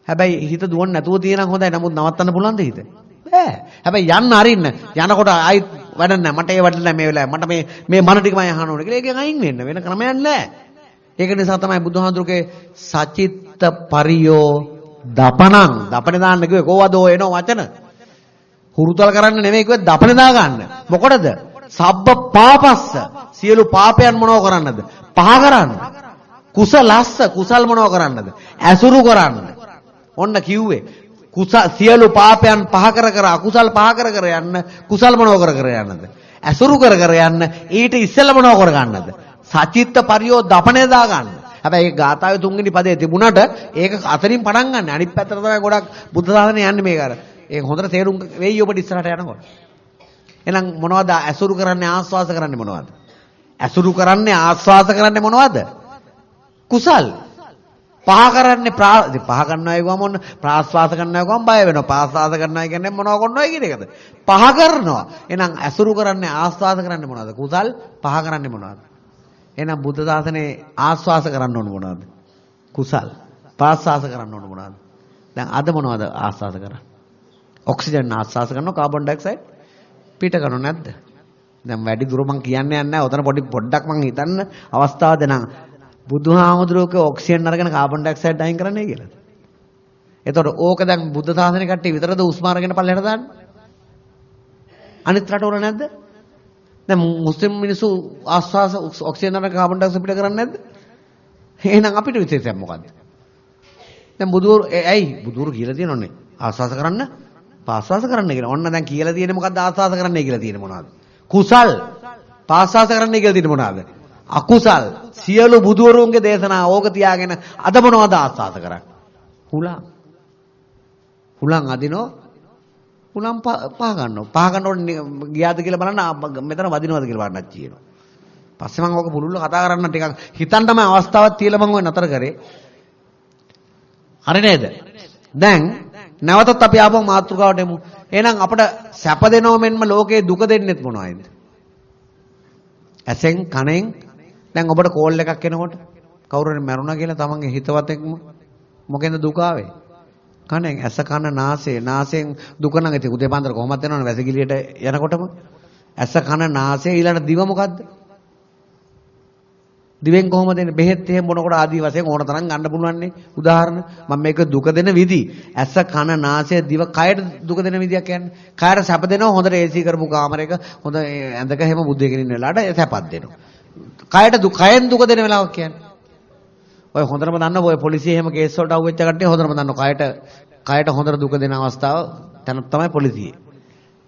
හැබැයි හිත දුවන්නේ නැතුව තියෙනම් හොඳයි. නමුත් නවත්තන්න පුළුවන්ද හිත? බෑ. හැබැයි යන්න අරින්න. යනකොට ආයිත් වැඩ නැහැ. මට ඒ වැඩ නැහැ මේ වෙලාවේ. මට මේ මේ මන ටිකම අහන්න ඕනේ කියලා ඒකෙන් අයින් වෙන්න වෙන ක්‍රමයක් නැහැ. ඒක නිසා තමයි බුදුහාඳුරගේ සචිත්ත පරියෝ දපණං දපණ දාන්න කිව්වේ කොහොමද ඔය එන වචන? හුරුතල් කරන්න නෙමෙයි කිව්වේ දපණ දා ගන්න. මොකටද? සබ්බ පාපස්ස සියලු පාපයන් මොනව කරන්නද? පහ කරන්න. කුසලස්ස කුසල් මොනව කරන්නද? ඇසුරු කරන්න. ඔන්න කිව්වේ කුසල් සියලු පාපයන් පහ කර කර අකුසල් පහ කර කර යන්න කුසල් මොනව කර කර යන්නද? ඇසුරු කර කර යන්න ඊට ඉස්සෙල්ලා මොනව කර ගන්නද? සචිත්ත පරියෝ දපණය දා ගන්න. හැබැයි ඒ ගාථාවේ තුන්වෙනි පදේ තිබුණාට ඒක අතරින් පටන් ගන්න. අනිත් පැත්තට තමයි ගොඩක් බුද්ධ ශාසනය යන්නේ මේක අර. ඒක හොඳට තේරුම් වෙයි ඔබට ඉස්සරහට යනකොට. එහෙනම් මොනවද ඇසුරු කරන්නේ ආස්වාස කරන්නේ මොනවද? ඇසුරු කරන්නේ ආස්වාස කරන්නේ මොනවද? කුසල්. පහ කරන්නේ පහ කරනවා කියවම ඔන්න ප්‍රාස්වාස කරනවා කියවම බය වෙනවා. ප්‍රාස්වාස කරනවා කියන්නේ මොනව කරනවා කියන එකද? පහ කරනවා. එහෙනම් ඇසුරු කරන්නේ ආස්වාස කරන්නේ මොනවද? කුසල් පහ කරන්නේ මොනවද? එහෙනම් බුද්ධ ශාසනයේ ආස්වාස කරන්න ඕන මොනවද? කුසල්. ප්‍රාස්වාස කරන්න ඕන මොනවද? දැන් අද මොනවද ආස්වාස කරන්නේ? ඔක්සිජන් ආස්වාස කරනවා කාබන් ඩයොක්සයිඩ් පිට කරනව නැද්ද? දැන් වැඩි දුර මං කියන්නේ නැහැ. ඔතන පොඩි පොඩ්ඩක් මං හිතන්න අවස්ථාව දෙනවා. බුදුහාමුදුරුවෝක ඔක්සිජන් අරගෙන කාබන් ඩයොක්සයිඩ් අයින් කරන්නයි කියලා. එතකොට ඕක දැන් බුද්ධ ශාසනය කට්ටිය විතරද උස්ම අරගෙන පල්ලෙහාට දාන්නේ? අනිත් රටවල නැද්ද? දැන් මුස්ලිම් මිනිස්සු ආස්වාස ඔක්සිජන් අරගෙන කාබන් ඩයොක්සයිඩ් පිට කරන්නේ නැද්ද? එහෙනම් අපිට විශේෂයක් මොකද්ද? දැන් බුදුවරු ඇයි බුදුවරු කියලා තියෙනවනේ ආස්වාස කරන්න පාස්වාස කරන්න කියලා. ඔන්න දැන් කියලා තියෙන්නේ මොකද්ද ආස්වාස කරන්නයි කියලා තියෙන්නේ මොනවද? කුසල්. පාස්වාස කරන්නයි කියලා තියෙන්නේ මොනවද? අකුසල්. සියලු බුදුවරුන්ගේ දේශනා ඕක තියාගෙන අද මොනවද ආස්වාස කරන්නේ? හුලං. හුලං අදිනෝ හුලං පහ ගන්නවා. පහ ගන්නකොට ගියාද කියලා බලන්න මෙතන වදිනවද කියලා බලන්නත් කියනවා. පස්සේ මම ඕක පුළුල්ල කතා කරන්න ටිකක් හිතන්න තමයි අවස්ථාවක් තියලා මම ඔය නතර කරේ. හරි නේද? දැන් නැවතත් අපි ආපහු මාතෘකාවට එමු. එහෙනම් අපට සැප දෙනව මෙන්ම ලෝකේ දුක දෙන්නෙත් මොනවයිද? ඇසෙන් කනෙන් දැන් ඔබට කෝල් එකක් එනකොට කවුරු හරි මැරුණා කියලා තමන්ගේ හිතවතෙක්ම මොකෙන්ද දුක ආවේ? කනෙන් ඇස කන නාසය නාසයෙන් දුක නම් ඉතින් උදේ පාන්දර කොහොමද එනවනේ වැසිකිළියට යනකොටම ඇස කන නාසය ඊළඟ දිව මොකද්ද? දිවෙන් කොහොමද එන්නේ? බෙහෙත් එහෙම බොනකොට ආදී වශයෙන් ඕන තරම් ගන්න පුළුවන්නේ. උදාහරණ මම මේක දුක දෙන විදි. ඇස කන නාසය දිව කයට දුක දෙන විදියක් කියන්නේ. කයට සැප දෙනවා හොඳට AC කරපු කාමරයක හොඳ ඇඳක හැම බුද්ධයෙක් ඉන්න වෙලාවට සැපක් දෙනවා. කයට දුක කයෙන් දුක දෙන වෙලාවක් කියන්නේ. ඔය හොඳටම දන්නවා ඔය පොලිසිය එහෙම කේස් වලට අහුවෙච්ච කට්ටිය හොඳටම දන්නවා කයට කයට හොඳට දුක දෙන අවස්ථාව තන තමයි පොලිසිය.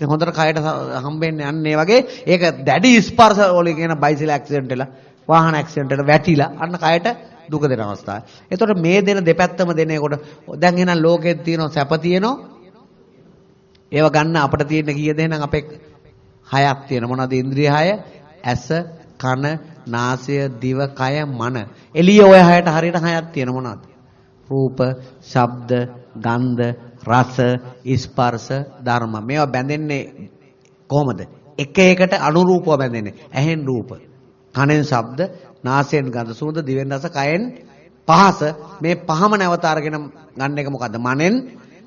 ඉතින් හොඳට කයට හම්බෙන්නේ අන්න ඒ වගේ. ඒක දැඩි ස්පර්ශ වලින් කියන බයිසිකල් ඇක්සිඩන්ට් වෙලා. වාහන ඇක්සිඩන්ට් එකට වැටිලා අන්න කයට දුක දෙන අවස්ථාව. එතකොට මේ දෙන දෙපැත්තම දෙනකොට දැන් එහෙනම් ලෝකෙත් තියෙනවා සැප තියෙනවා. ඒව ගන්න අපිට තියෙන කීයද එහෙනම් අපේ හයක් තියෙන මොනවද ඉන්ද්‍රිය හය? ඇස, කන, නාසය, දිව, කය, මන. එළිය ඔය හයට හරියට හයක් තියෙන මොනවද? රූප, ශබ්ද, ගන්ධ, රස, ස්පර්ශ, ධර්ම. මේවා බැඳෙන්නේ කොහොමද? එක එකට අනුරූපව බැඳෙන්නේ. ඇහෙන් රූප, කනෙන් ශබ්ද, නාසයෙන් ගඳ සුවඳ, දිවෙන් රස, කයෙන් පහස මේ පහම නැවත අරගෙන ගන්න එක මොකද්ද? මනෙන්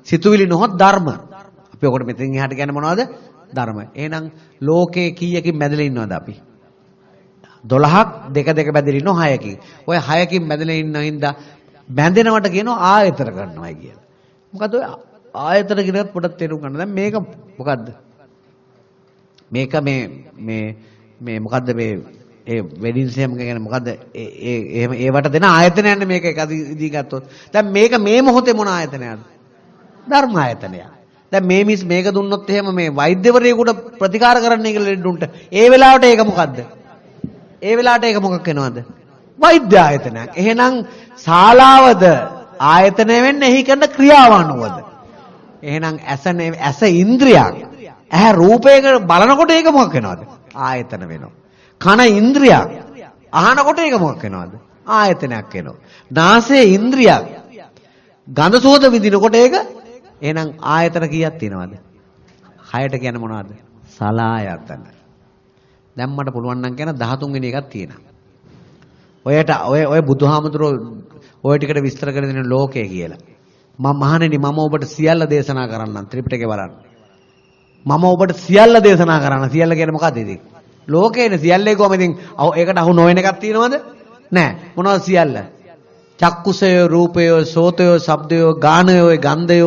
සිතුවිලි නොහොත් ධර්ම. අපි ඔකට මෙතෙන් එහාට කියන්නේ මොනවද? ධර්ම. එහෙනම් ලෝකේ කීයකින් බැඳලා ඉන්නවද අපි? 12ක් දෙක දෙක බැඳලා ඉන්නව 6කින්. ඔය 6කින් බැඳලා ඉන්න හින්දා බැඳෙනවට කියනවා ආයතන ගන්නවයි කියලා. මොකද ඔය ආයතන කියනත් පොඩක් තේරුම් ගන්න. දැන් මේක මොකද්ද? මේක මේ මේ මේ මොකද්ද මේ ඒ වෙඩින් සේම් කියන්නේ මොකද්ද? ඒ එහෙම ඒවට දෙන ආයතනයන්නේ මේක එක දී ගත්තොත්. දැන් මේක මේ මොහොතේ මොන ආයතනයක්ද? ධර්ම ආයතනයක්. දැන් මේ මිස් මේක දුන්නොත් එහෙම මේ වෛද්‍යවරයෙකුට ප්‍රතිකාර කරන්න කියලා ලෙඩුන්ට ඒ වෙලාවට ඒක මොකද්ද? ඒ වෙලාවට ඒක මොකක් වෙනවද? වෛද්‍ය ආයතනයක්. එහෙනම් ශාලාවද ආයතනය වෙන්නේ? එහි කරන ක්‍රියාව අනුවද එහෙනම් ඇස ඇස ඉන්ද්‍රියක්. ඇහැ රූපයක බලනකොට ඒක මොකක් වෙනවද? ආයතන වෙනවා. කන ඉන්ද්‍රියක්. අහනකොට ඒක මොකක් වෙනවද? ආයතනයක් වෙනවා. නාසය ඉන්ද්‍රියක්. ගඳ සුවඳ විඳිනකොට ඒක එහෙනම් ආයතන කීයක් තියෙනවද? 6ට කියන්නේ මොනවද? සලායතන. දැන් මට පුළුවන් නම් කියන 13 වෙනි එකක් තියෙනවා. ඔයට ඔය ඔය බුදුහාමුදුරෝ ඔය ටිකට විස්තර කරගෙන දෙන ලෝකය කියලා. මම මහණෙනි මම ඔබට සියල්ල දේශනා කරන්නම් ත්‍රිපිටකේ බලන්න. මම ඔබට සියල්ල දේශනා කරන්න. සියල්ල කියන්නේ මොකද්ද ඉතින්? ලෝකේනේ සියල්ලේ කොහම ඉතින් ඒකට අහු නොවන එකක් තියෙනවද? නෑ. මොනවද සියල්ල? චක්කුසය, රූපය, සෝතය, ශබ්දය, ගානය, ගන්ධය,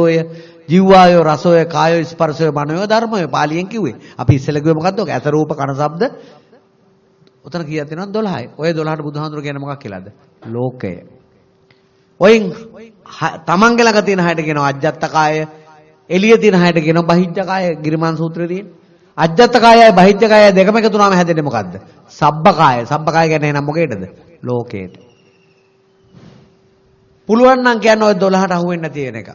ජීවාය, රසය, කාය, ස්පර්ශය, මනෝය, ධර්මය පාලියෙන් කිව්වේ. අපි ඉස්සෙල්ලා කිව්වේ මොකද්ද? ඇස රූප කන ශබ්ද. උතන කීයක් තියෙනවද? 12යි. ඔය 12ට බුදුහාමුදුරු කියන්නේ මොකක් කියලාද? ලෝකය. ඔයින් තමන්ගේ ළඟ තියෙන හැට කියනවා අජ්ජත්ත කාය, එළිය තියෙන හැට කියනවා බහිජ්ජ කාය, ගිරිමාන් සූත්‍රයේ තියෙන. අජ්ජත් කායයි බහිජ්ජ කායයි දෙකම එකතු වුණාම හැදෙන්නේ මොකද්ද? සබ්බ කාය. සබ්බ කාය කියන්නේ එහෙනම් මොකේද? ලෝකේට. පුළුවන් නම් කියන්නේ ඔය 12ට අහු වෙන්නේ නැති වෙන එක.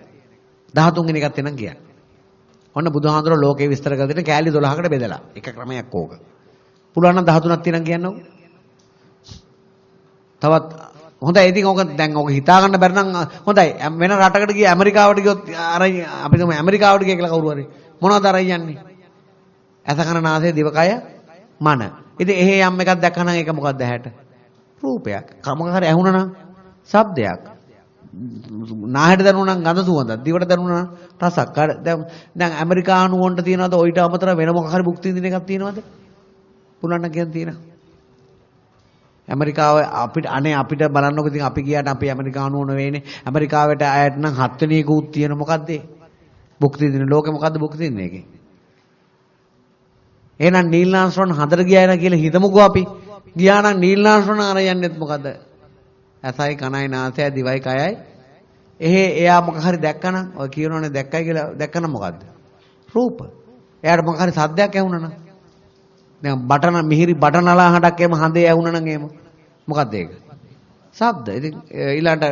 13 වෙනි එකත් එනම් කියන්නේ. ඔන්න බුදුහාඳුර ලෝකේ විස්තර කරලා දෙන කෑලි 12කට බෙදලා. එක ක්‍රමයක් ඕක. පුළුවන් නම් 13ක් තියෙනම් කියන්නකො. තවත් හොඳයි ඉතින් ඕක දැන් ඕක හිතා ගන්න බැරි නම් හොඳයි වෙන රටකට ගිය ඇමරිකාවට ගියොත් අර අපි තමයි ඇමරිකාවට ගිය කියලා කවුරු හරි මොනවද අර යන්නේ ඇස කන නාසය දිවකය මන. ඉතින් එහෙ යම් එකක් දැක්කම ඒක මොකක්ද ඇහැට? රූපයක්. කමක හරි ඇහුණා නම් ශබ්දයක්. නාහයට දැනුණා නම් ගඳ සුවඳක්. දිවට දැනුණා නම් රසක්. දැන් දැන් ඇමරිකානු වොන්ට තියනවාද ඔయిత අමතර වෙන මොකක් හරි භුක්ති විඳින එකක් තියනවාද? පුලන්න කියන තියෙනවා. ඇමරිකාව අපිට අනේ අපිට බලන්නකො ඉතින් අපි ගියාට අපි ඇමරිකානු වුණ වෙන්නේ ඇමරිකාවට ආයට නම් හත් වෙනි එකකුත් තියෙන මොකද්ද? භුක්ති විඳින ලෝකෙ මොකද්ද භුක්ති විඳින්නේ ඒකේ? එහෙනම් නීල්නාංශරණ හතර ගියා න කියලා හිතමුකෝ අපි. ගියා නම් නීල්නාංශරණ අර යන්නේත් මොකද? ඇසයි කනයි නාසයයි දිවයි කයයි එහෙ එයා මොකක් හරි දැක්කනම් ඔය කියනෝනේ දැක්කයි කියලා දැක්කනම් මොකද්ද? රූප. එයාට මොකක් හරි සද්දයක් ඇහුණා නම් දැන් බටන මිහිරි බටනලා හඬක් එම හඳේ ඇහුණා නම් එහෙම මොකද්ද ඒක? ශබ්ද. ඉතින් ඊළඟට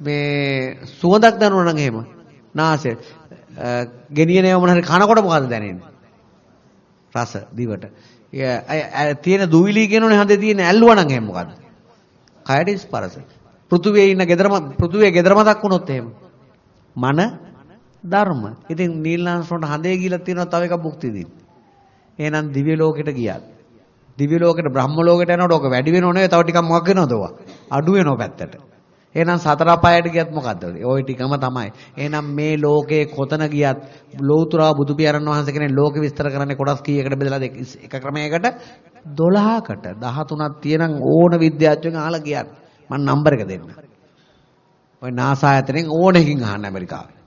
මේ සුවඳක් දැනුණා නම් එහෙම නාසය ගෙනියනේව මොන හරි කනකොට මොකද්ද දැනෙන්නේ? රස දිවට. තියෙන දුවිලි කියනෝනේ හඳේ තියෙන ඇල්ලුවා නම් එහෙම මොකද්ද? කයට ස්පර්ශ. පෘථුවියේ ඉන්න ගෙදරම පෘථුවියේ ගෙදර මතක් වුණොත් එහෙම. මන ධර්ම. ඉතින් නීලනාංශ හඳේ ගිහිල්ලා තියෙනවා තව එකක් භුක්ති දෙන්න. එහෙනම් දිව්‍ය ලෝකෙට ගියත් දිව්‍ය ලෝකෙට බ්‍රහ්ම ලෝකෙට යනකොට ඔක වැඩි වෙනව නෙවෙයි තව ටිකක් මොකක් වෙනවද ඔවා? අඩු වෙනව පැත්තට. එහෙනම් සතර අපායට ගියත් මොකද්ද? ওই ටිකම තමයි. එහෙනම් මේ ලෝකේ කොතන ගියත් ලෝතුරා බුදු පියාණන් වහන්සේ කෙනෙක් ලෝක විස්තර කරන්නේ කොටස් කීයකට බෙදලා එක ක්‍රමයකට 12කට 13ක් තියෙනම් ඕන විද්‍යාඥයන් අහලා ගියත් මම නම්බර එක දෙන්න. ඔය NASA ආයතනයෙන් ඕනෙකින් අහන්න ඇමරිකාවේ.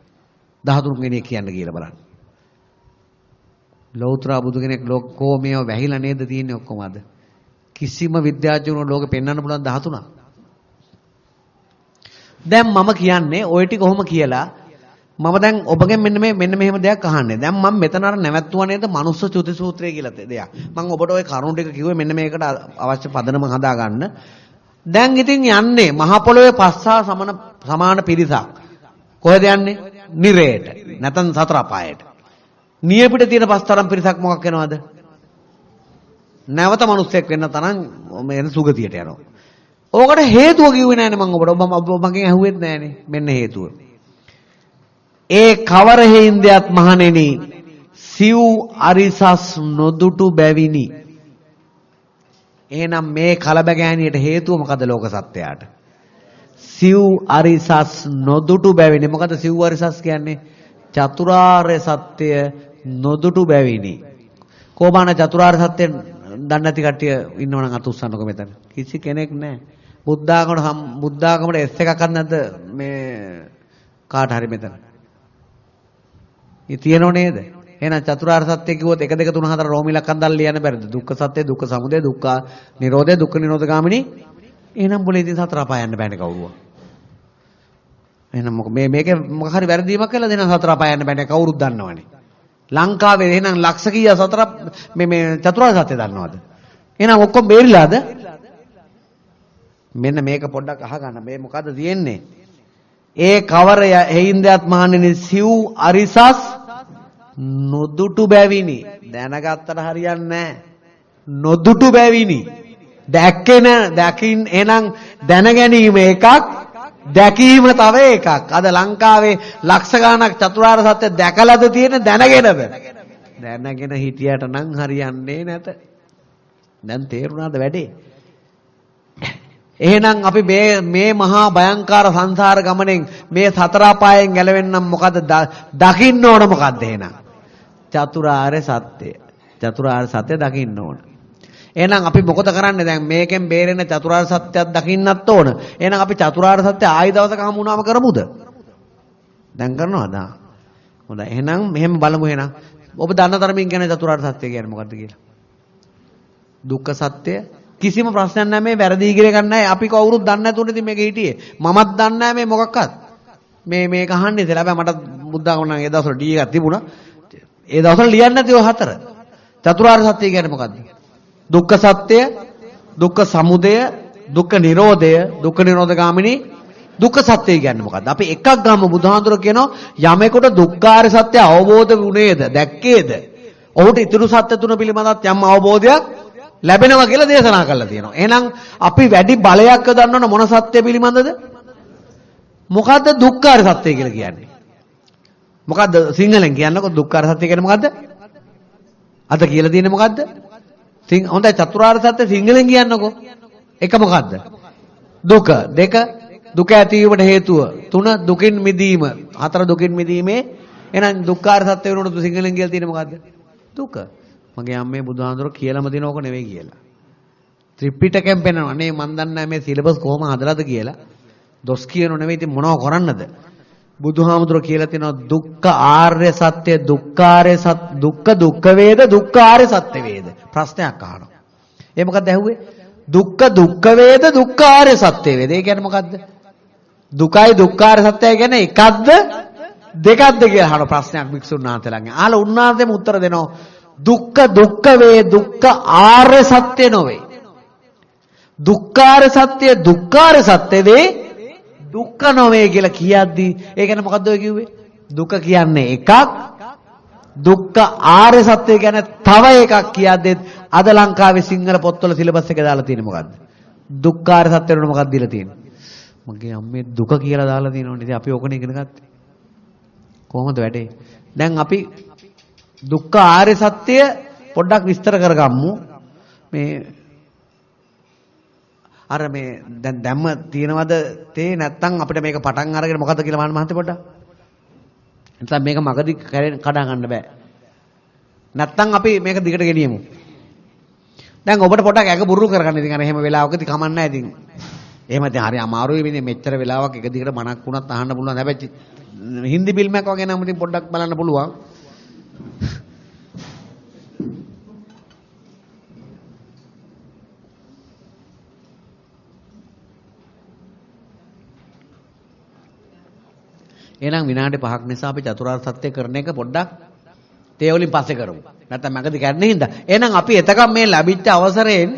13 කෙනෙක් කියන්න කියලා බලන්න. ලෞතර බුදු කෙනෙක් ලෝකෝ මේව වැහිලා නේද තියෙන්නේ ඔක්කොම අද. කිසිම විද්‍යාඥයෙකුට ලෝකෙ පෙන්වන්න පුළුවන් 13ක්. දැන් මම කියන්නේ ඔය ටික කොහොම කියලා මම දැන් ඔබගෙන් මෙන්න මේ මෙන්න මෙහෙම දෙයක් අහන්නේ. දැන් මම මෙතන අර නැවැත්තුවා නේද මනුස්ස චුති සූත්‍රය කියලා දෙයක්. මම ඔබට ওই කරුණු ටික කිව්වේ මෙන්න මේකට අවශ්‍ය පදනම හදා ගන්න. දැන් ඉතින් යන්නේ මහ පොළොවේ පස්සා සමන සමාන පිරිසක්. කොහෙද යන්නේ? නිරේට. නැතන් සතර අපායට. නියපිට තියෙන පස්තරම් පිරිසක් මොකක් වෙනවද? නැවත මිනිස්සෙක් වෙන්න තරම් එන සුගතියට යනවා. ඕකට හේතුව කිව්වේ නෑනේ මම ඔබට. ඔබ මගෙන් ඇහුවෙත් නෑනේ. මෙන්න හේතුව. ඒ කවර හේින්දයක් මහණෙනි සිව් අරිසස් නොදුටු බැවිනි. එහෙනම් මේ කලබගෑනියට හේතුව මොකද ලෝක සත්‍යයට? සිව් අරිසස් නොදුටු බැවිනි. මොකද සිව් අරිසස් කියන්නේ? චතුරාර්ය සත්‍ය නොදුටු බැවිනි. කොබාන චතුරාර්ය සත්‍ය දන්නේ නැති කට්ටිය ඉන්නවනම් අත උස්සන්නකො මෙතන. කිසි කෙනෙක් නැහැ. බුද්ධාගමට බුද්ධාගමට S එකක් නැද්ද මේ කාට හරි මෙතන? ඒ තියෙනව නේද? එහෙනම් චතුරාර්ය සත්‍ය කිව්වොත් 1 2 3 4 රෝමිලක් අන්දල් ලියන්න බැරිද? දුක්ඛ සත්‍ය, දුක්ඛ සමුදය, දුක්ඛ නිරෝධය, දුක්ඛ නිරෝධ ගාමිනී. එහෙනම් બોලේ ඉතින් සතර අපාය යන්න බෑනේ කවුරුවා. එහෙනම් මොක මේ මේකේ මොක හරි වැරදීමක් කළාද එහෙනම් සතර අපාය යන්න බෑනේ කවුරුත් දන්නවනේ. ලංකාවේ එහෙනම් ලක්ෂ කීය සතර මේ මේ චතුරාර්ය සත්‍ය දන්නවද? එහෙනම් ඔක්කොම බේරිලාද? මෙන්න මේක පොඩ්ඩක් අහගන්න. මේ මොකද්ද තියෙන්නේ? ඒ කවර හේින්දයත් මහන්නේ සිව් අරිසස් නොදුටු බැවිනි. දැනගත්තට හරියන්නේ නැහැ. නොදුටු බැවිනි. දැක්කෙන දැකින් එහෙනම් දැන ගැනීම එකක් දැකීම තව එකක්. අද ලංකාවේ ලක්ෂ ගණනක් චතුරාර්ය සත්‍ය දැකලාද තියෙන දැනගෙනද? දැනගෙන හිටියට නම් හරියන්නේ නැත. දැන් තේරුණාද වැඩේ? එහෙනම් අපි මේ මේ මහා භයංකාර සංසාර ගමනෙන් මේ සතර අපායෙන් ගැලවෙන්නම් මොකද? දකින්න ඕන මොකද්ද එහෙනම්? චතුරාර්ය සත්‍ය. චතුරාර්ය සත්‍ය දකින්න ඕන. එහෙනම් අපි මොකද කරන්නේ? දැන් මේකෙන් බේරෙන චතුරාර්ය සත්‍යයක් දකින්නත් ඕන. එහෙනම් අපි චතුරාර්ය සත්‍ය ආයි දවසක හමු වුණාම කරමුද? දැන් කරනවද? හොඳයි. එහෙනම් මෙහෙම බලමු එහෙනම්. ඔබ දන්න තරමින් කියන චතුරාර්ය සත්‍ය කියන්නේ මොකද්ද කියලා? දුක්ඛ සත්‍ය කිසිම ප්‍රශ්නයක් නැහැ මේ වැරදි ඉගෙන ගන්න නැහැ. අපි කවුරුත් දන්නේ නැතුනේ ඉතින් මේක හිටියේ. මමත් දන්නේ නැහැ මේ මොකක්වත්. මේ මේක අහන්නේ ඉතින් හැබැයි මට බුද්ධාගම නම් ඒ දවස්වල ඩී එකක් තිබුණා. ඒ දවස්වල ලියන්නේ නැති ඔය හතර. චතුරාර්ය සත්‍ය කියන්නේ මොකද්ද? දුක්ඛ සත්‍ය, දුක්ඛ සමුදය, දුක්ඛ නිරෝධය, දුක්ඛ නිරෝධ ගාමිනී දුක්ඛ සත්‍ය කියන්නේ මොකද්ද? අපි එකක් ගාම බුදුහාඳුර කියනවා යමෙකුට දුක්ඛාර සත්‍ය අවබෝධ වුණේද, දැක්කේද? ඔහුට ඊතුරු සත්‍ය තුන පිළිබඳව යම් අවබෝධයක් ලැබෙනවා කියලා දේශනා කරලා තියෙනවා. එහෙනම් අපි වැඩි බලයක් දන්නවන මොන සත්‍ය පිළිබඳද? මොකද්ද දුක්ඛාර සත්‍ය කියලා කියන්නේ? මොකද්ද සිංහලෙන් කියන්නකො දුක්ඛාර සත්‍ය කියන්නේ මොකද්ද? අද කියලා තියෙන්නේ මොකද්ද? සිං හොඳයි චතුරාර්ය සත්‍ය සිංහලෙන් කියන්නකො. එක මොකද්ද? දුක. දෙක දුක ඇතිවීමට හේතුව. තුන දුකින් මිදීම. හතර දුකින් මිදීමේ එහෙනම් දුක්ඛාර සත්‍ය වෙනකොට සිංහලෙන් කියලා තියෙන්නේ මොකද්ද? දුක. මගේ අම්මේ බුදුහාඳුර කියලාම දෙන ඕක නෙවෙයි කියලා. ත්‍රිපිටකයෙන් පෙන්නනවා. අනේ මන් දන්නේ මේ සිලබස් කොහොම හදලාද කියලා. දොස් කියනෝ නෙවෙයි ඉතින් මොනව කරන්නද? බුදුහාමුදුර කියලා තියෙනවා දුක්ඛ ආර්ය සත්‍ය දුක්ඛාරය සත් දුක්ඛ දුක්ඛ වේද දුක්ඛාරය සත්‍ය වේද ප්‍රශ්නයක් අහනවා. ඒ මොකද්ද ඇහුවේ? දුක්ඛ දුක්ඛ වේද දුක්ඛාරය සත්‍ය වේද. ඒ කියන්නේ මොකද්ද? දුකයි දුක්ඛාර සත්‍යය කියන්නේ එකක්ද දෙකක්ද කියලා අහන ප්‍රශ්නයක් වික්ෂුන් වහන්සේලාගෙන්. අහලා උන්වහන්සේම උත්තර දෙනවා. දුක්ඛ දුක්ඛ වේ දුක්ඛ ආර්ය සත්‍ය නොවේ. දුක්ඛාර සත්‍ය දුක්ඛාර සත්‍ය වේ දුක්ඛ නොවේ කියලා කියද්දි ඒ කියන්නේ මොකද්ද ඔය කිව්වේ? දුක කියන්නේ එකක් දුක්ඛ ආර්ය සත්‍ය ගැන තව එකක් කියද්දෙත් අද ලංකාවේ සිංහල පොත්වල සිලබස් එක දාලා තියෙන්නේ මොකද්ද? දුක්ඛාර සත්‍ය වලට මොකක්ද දීලා තියෙන්නේ? මගේ අම්මේ දුක කියලා දාලා තියෙනවනේ. ඉතින් අපි ඕකනේ ඉගෙන ගත්තේ. කොහොමද වැඩේ? දැන් අපි දුක්ඛ ආර්ය සත්‍ය පොඩ්ඩක් විස්තර කරගමු. මේ අර මේ දැන් දැම්ම තියෙනවද තේ නැත්තම් අපිට මේක පටන් අරගෙන මොකද කියලා මහන් මහත්තයා පොඩ්ඩක්. නැත්තම් මේක මගදී කඩා ගන්න බෑ. නැත්තම් අපි මේක දිගට ගෙනියමු. දැන් ඔබට පොඩ්ඩක් ඇඟ බුරුරු කරගන්න ඉතින් අර එහෙම වෙලාවකදී කමන්නේ නැහැ ඉතින්. එහෙම ඉතින් හරි අමාරුයි මේ මෙච්චර වෙලාවක් එක දිගට මනක් වුණත් අහන්න පුළුවන්. හැබැයි හින්දි ෆිල්ම් එකක් වගේ නම් ඉතින් පොඩ්ඩක් බලන්න පුළුවන්. එහෙනම් විනාඩි 5ක් නිසා අපි චතුරාර්ය සත්‍ය කරන එක පොඩ්ඩක් තේ වලින් පස්සේ කරමු. නැත්නම් මගදී කැඩෙන්නේ හින්දා. එහෙනම් අපි එතකම් මේ ලැබිච්ච අවසරයෙන්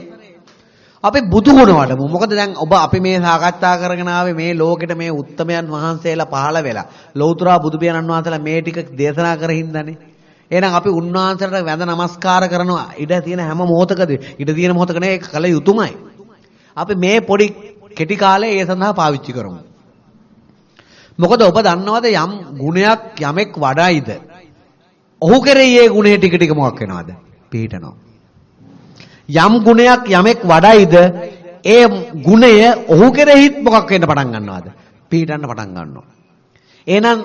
අපි බුදු ගුණ වඩමු. මොකද දැන් ඔබ අපි මේ සාකච්ඡා කරගෙන ආවේ මේ ලෝකෙට මේ උත්තමයන් වහන්සේලා පහළ වෙලා ලෞතර බුදු පියාණන් වහන්සේලා මේ ටික දේශනා කර හින්දානේ. එහෙනම් අපි උන්වහන්සේට වැඳ නමස්කාර කරනවා. ඉඩ තියෙන හැම මොහොතකදී ඉඩ තියෙන මොහොතක නේ ඒක කළ යුතුමයි. අපි මේ පොඩි කෙටි කාලේ ඒ සඳහා පාවිච්චි කරමු. මොකද ඔබ දන්නවද යම් ගුණයක් යමෙක් වඩයිද? ඔහු කෙරෙහි ඒ ගුණේ ටික ටික මොකක් වෙනවද? පිහිටනවා. යම් ගුණයක් යමෙක් වඩයිද ඒ ගුණය ඔහු කෙරෙහිත් මොකක් වෙන්න පටන් ගන්නවද? පිහිටන්න පටන් ගන්නවා. එහෙනම්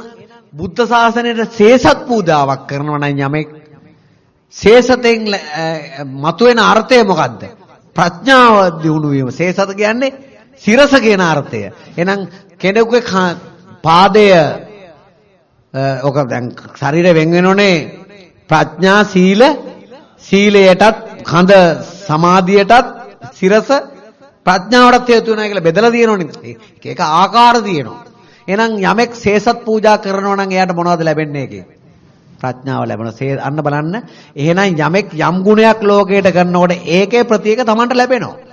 බුද්ධ ශාසනයේ සේසත් පූජාවක් කරනවා නම් යමෙක් සේසතෙන් මතුවෙන අර්ථය මොකද්ද? ප්‍රඥාව දිනු වීම. සේසත කියන්නේ සිරස කියන අර්ථය. එහෙනම් කෙනෙකුගේ පාදය ඔක දැන් ශරීර වෙන් වෙනෝනේ ප්‍රඥා සීල සීලයටත් කඳ සමාධියටත් සිරස ප්‍රඥාවටත් හේතු වෙනවා කියලා බෙදලා තියෙනෝනේ. එක එක ආකාර තියෙනවා. එහෙනම් යමෙක් සේසත් පූජා කරනවා නම් එයාට මොනවද ලැබෙන්නේ ඒකේ? ප්‍රඥාව ලැබෙනවා. අන්න බලන්න. එහෙනම් යමෙක් යම් ගුණයක් ලෝකයට කරනකොට ඒකේ ප්‍රතිේක Tamanට ලැබෙනවා.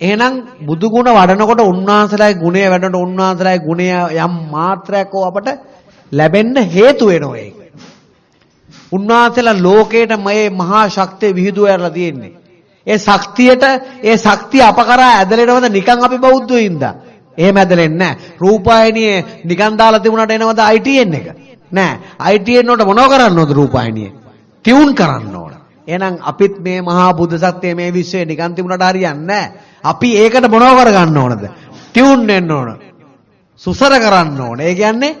එහෙනම් බුදු ගුණ වඩනකොට උන්වහන්සේලාගේ ගුණය වැඩනකොට උන්වහන්සේලාගේ ගුණය යම් මාත්‍රයක් අපට ලැබෙන්න හේතු වෙනවා ඒක. උන්වහන්සේලා ලෝකේට මේ මහා ශක්තිය විහිදුවලා තියෙන්නේ. ඒ ශක්තියට ඒ ශක්තිය අප කරා ඇදලෙනවද නිකන් අපි බෞද්ධයින්ද? එහෙම ඇදලෙන්නේ නැහැ. රූපායනියේ නිකන් දාලා තිබුණාට එනවද ITN එක? නැහැ. ITN වලට මොනව කරන්න ඕනද රූපායනියේ? ටියුන් කරන්න ඕන. එහෙනම් අපිත් මේ මහා බුද්ධ සත්‍යය මේ විශ්වයේ නිකන් තිබුණාට හරියන්නේ නැහැ. අපි ඒකට මොනව කරගන්න ඕනද? ටියුන් වෙන්න ඕන. සුසර කරන්න ඕන. ඒ කියන්නේ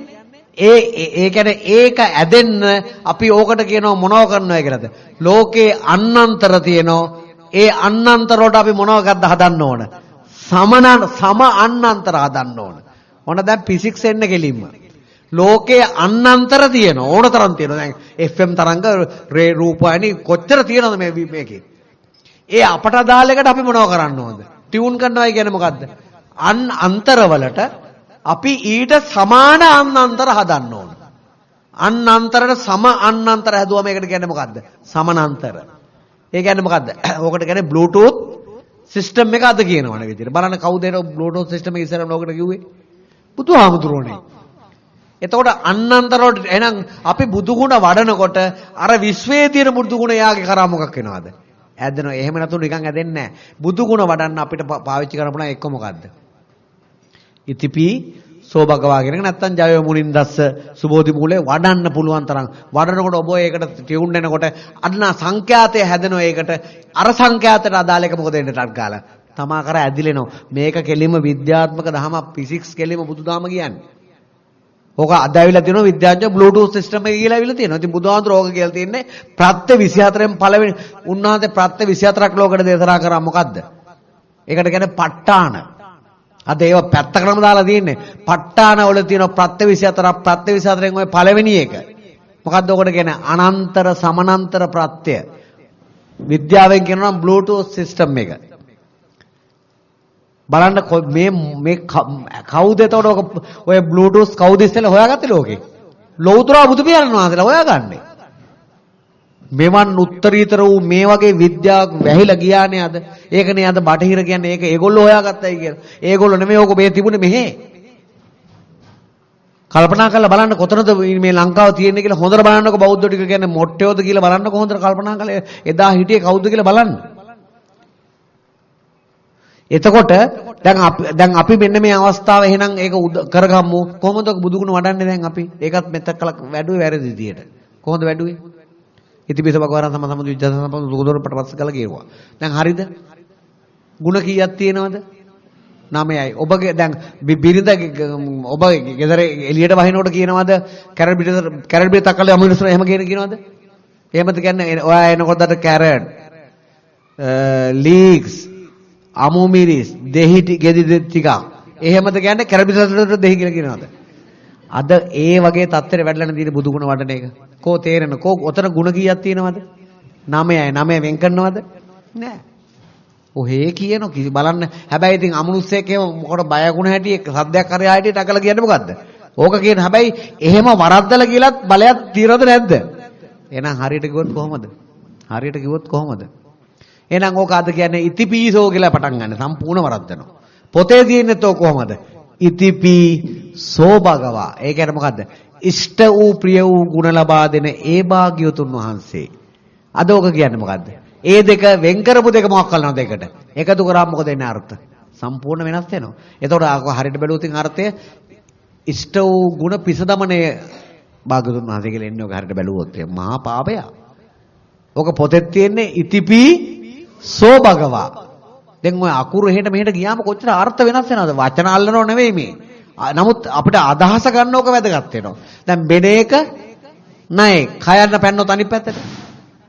ඒ ඒ කියන්නේ ඒක ඇදෙන්න අපි ඕකට කියනවා මොනව කරනවා කියලාද? ලෝකේ අන්නන්තර තියෙනවා. ඒ අන්නන්තර වලට අපි මොනවද හදන්න ඕන? සමන සම අන්නන්තර හදන්න ඕන. මොන දැන් ෆිසික්ස් එන්න කෙලින්ම. ලෝකේ අන්නන්තර තියෙන ඕන තරම් තියෙනවා. දැන් FM තරංග රේ රූපాయని කොච්චර තියෙනවද මේ මේකේ? ඒ අපට අදාළ එකට අපි මොනව කරන්න ඕනද? ටියුන් කරනවා කියන්නේ මොකද්ද? අන් අන්තරවලට අපි ඊට සමාන අන්නන්තර හදන්න ඕන. අන්නන්තරට සම අන්නන්තර හැදුවා මේකට කියන්නේ මොකද්ද? සමානන්තර. ඒ කියන්නේ මොකද්ද? ඕකට කියන්නේ බ්ලූටූත් සිස්ටම් එක අද කියනවනේ විදිහට. බලන්න කවුද ඒක බ්ලූටූත් සිස්ටම් එක ඉස්සරහම ඕකට කිව්වේ? බුදුහාමුදුරෝනේ. එතකොට අන්නන්තර වලට එහෙනම් අපි බුදු ගුණ වඩනකොට අර විශ්වයේ තියෙන බුදු ගුණ යාගේ කරා මොකක් වෙනවද? ඇදෙනවා. එහෙම නැතුව නිකන් ඇදෙන්නේ නැහැ. බුදු ගුණ වඩන්න අපිට පාවිච්චි කරන්න පුළුවන් එක්ක මොකද්ද? ඉතිපි සෝභගවා කියන එක නැත්තම් ජය මුනින්දස්ස සුබෝධි මූලේ වඩන්න පුළුවන් තරම් වඩනකොට ඔබ ඒකට ටියුන් වෙනකොට අන්න සංඛ්‍යාතය හැදෙනවා ඒකට අර සංඛ්‍යාතයට අදාළ එක මොකද වෙන්නේ ටක් ගාලා තමා කර ඇදිලෙනවා මේක කෙලින්ම විද්‍යාත්මක දහම ෆිසික්ස් කෙලින්ම බුදුදහම කියන්නේ ඕක අද ඇවිල්ලා තියෙනවා විද්‍යාඥයෝ බ්ලූටූත් සිස්ටම් එක කියලා ඇවිල්ලා තියෙනවා. ඉතින් බුදුහාමුදුර ඕක කියලා තියෙන්නේ ප්‍රත්‍ය 24න් පළවෙනි උන්වහන්සේ ප්‍රත්‍ය 24ක් ලෝකෙට දේශනා කරා මොකද්ද? ඒකට කියන්නේ ප ဋ ාණ. අද ඒව පැත්තකටම දාලා තියෙන්නේ. ප ဋ ාණ වල තියෙන ප්‍රත්‍ය 24ක් ප්‍රත්‍ය 24න් ඔය පළවෙනි එක. මොකද්ද ඔකට කියන්නේ අනන්තර සමානන්තර ප්‍රත්‍ය. විද්‍යාවෙන් කියනවා බ්ලූටූත් සිස්ටම් එක. බලන්න මේ මේ කවුද එතකොට ඔය බ්ලූටූත් කවුද ඉස්සෙල්ලා හොයාගත්තේ ලෝකේ? ලෞතර බුදු පියාණන් වහන්සේලා හොයාගන්නේ. මෙවන් උත්තරීතර වූ මේ වගේ විද්‍යාවක් වැහිලා ගියානේ අද. ඒකනේ අද බටහිර කියන්නේ ඒක ඒගොල්ලෝ හොයාගත්තයි කියලා. ඒගොල්ලෝ නෙමෙයි ඕක මේ තිබුණේ මෙහෙ. කල්පනා කරලා බලන්න කොතනද මේ ලංකාව තියෙන්නේ කියලා හොඳට බලන්නකො බෞද්ධ ටික කියන්නේ මොට්ටයෝද කියලා බලන්නකො හොඳට කල්පනා කරලා එදා හිටියේ කවුද කියලා බලන්න. එතකොට දැන් අපි දැන් අපි මෙන්න මේ අවස්ථාව එහෙනම් ඒක කරගමු කොහොමද බුදුගුණ වඩන්නේ දැන් අපි? ඒකත් මෙතක් කල වැඩුවේ වැරදි විදියට. කොහොමද වැඩුවේ? ඉතිපිස භගවරන් සම සම විද්‍යා සම දුකදොර පටපස් කළා කියනවා දැන් හරිද? ಗುಣ කීයක් තියෙනවද? 9යි ඔබගේ දැන් බිරිඳ ඔබ ගෙදර එළියට වහිනකොට කියනවද? කැරට් බිට කැරට් බිට තක්කල අමුණුසන එහෙම කියන කියනවද? එහෙමද කියන්නේ? ඔයා එනකොටට කැරට් ලීක්ස් අමු මිරිස් දෙහි ගෙඩි ටිකක්. එහෙමද කියන්නේ කැරබිසලට දෙහි කියලා කියනවාද? අද ඒ වගේ තත්ත්වෙට වැඩලන තියෙන බුදු ගුණ වඩන එක. කෝ තේරෙන කෝ ඔතන ගුණ කීයක් තියෙනවද? 9යි 9 වෙන් කරනවද? නෑ. ඔහේ කියන කිසි බලන්න. හැබැයි ඉතින් අමනුස්සයෙක් එහෙම මොකට බය ගුණ හැටි සද්දයක් හරි ආයෙත් අකලා කියන්නේ මොකද්ද? ඕක කියන හැබැයි එහෙම වරද්දලා කියලත් බලයක් తీරද නැද්ද? එහෙනම් හරියට කිව්වොත් කොහොමද? හරියට කිව්වොත් කොහොමද? එහෙනම් ඕක අද කියන්නේ ඉතිපීසෝ කියලා පටන් ගන්න සම්පූර්ණ වරද්දනවා. පොතේ තියෙන්නේත් ඕක කොහමද? ඉතිපීසෝ භගවා. ඒ කියන්නේ මොකද්ද? ඉෂ්ට වූ ප්‍රිය වූ ගුණ ලබා දෙන ඒ භාග්‍යවතුන් වහන්සේ. අද ඕක කියන්නේ මොකද්ද? ඒ දෙක වෙන් කරපු දෙක මොකක් කරනවද එකට? එකතු කරාම මොකද එන්නේ අර්ථ? සම්පූර්ණ වෙනස් වෙනවා. එතකොට ආක හරියට බැලුවොත් අර්ථය ඉෂ්ට වූ ගුණ පිසදමනේ භාග්‍යවතුන් වහන්සේ කියලා එන්නේ ඔක හරියට බැලුවොත් මහා පාපය. ඕක පොතේ තියෙන්නේ ඉතිපී සෝ භගවා. දැන් ඔය අකුරු එහෙට මෙහෙට ගියාම කොච්චර අර්ථ වෙනස් වෙනවද? වචන අල්ලනව නෙවෙයි මේ. නමුත් අපිට අදහස ගන්න ඕක වැදගත් වෙනවා. දැන් බෙන එක නෑ. කයන්න පැන්නොත් අනිත් පැත්තට.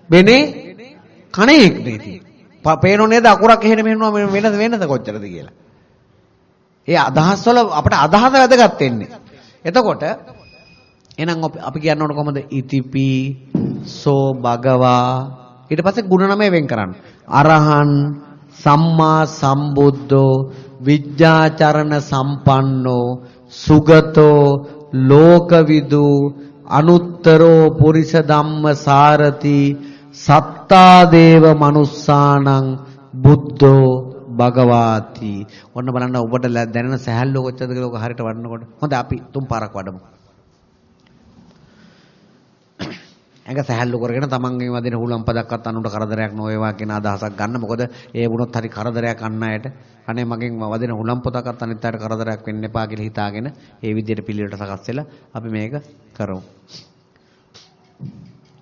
බෙනේ කණේ නේද? පේනෝ නේද අකුරක් එහෙට මෙහෙනවා වෙනද වෙනද කොච්චරද කියලා. ඒ අදහස් වල අපිට අදහස වැදගත් වෙන්නේ. එතකොට එහෙනම් අපි කියන්න ඕන කොහමද? ඉතිපි සෝ භගවා ඊට පස්සේ ಗುಣ නමය වෙන් කරන්න. අරහන් සම්මා සම්බුද්ධෝ විද්‍යාචරණ සම්පන්නෝ සුගතෝ ලෝකවිදු අනුත්තරෝ පුරිස ධම්ම සාරති සත්තා දේව මනුස්සානං බුද්ධෝ භගවාති. ඔන්න බලන්න ඔබට දැනෙන සහැල්ලුව කොච්චරද කියලා ඔක හරියට වඩනකොට. හොඳ අපි තුන් පාරක් වඩමු. ඇඟ සැහැල්ලු කරගෙන තමන්ගෙන් වදින හුලම් පදක්වත් අනුන්ට කරදරයක් නොවේවා කියන අදහසක් ගන්න. මොකද ඒ වුණොත් හරි කරදරයක් අන්න අයට. අනේ මගෙන් වදින හුලම් පොතක්වත් අනිත් අයට කරදරයක් වෙන්න එපා කියලා හිතාගෙන ඒ විදිහට පිළිවෙලට සකස් වෙලා අපි මේක කරමු.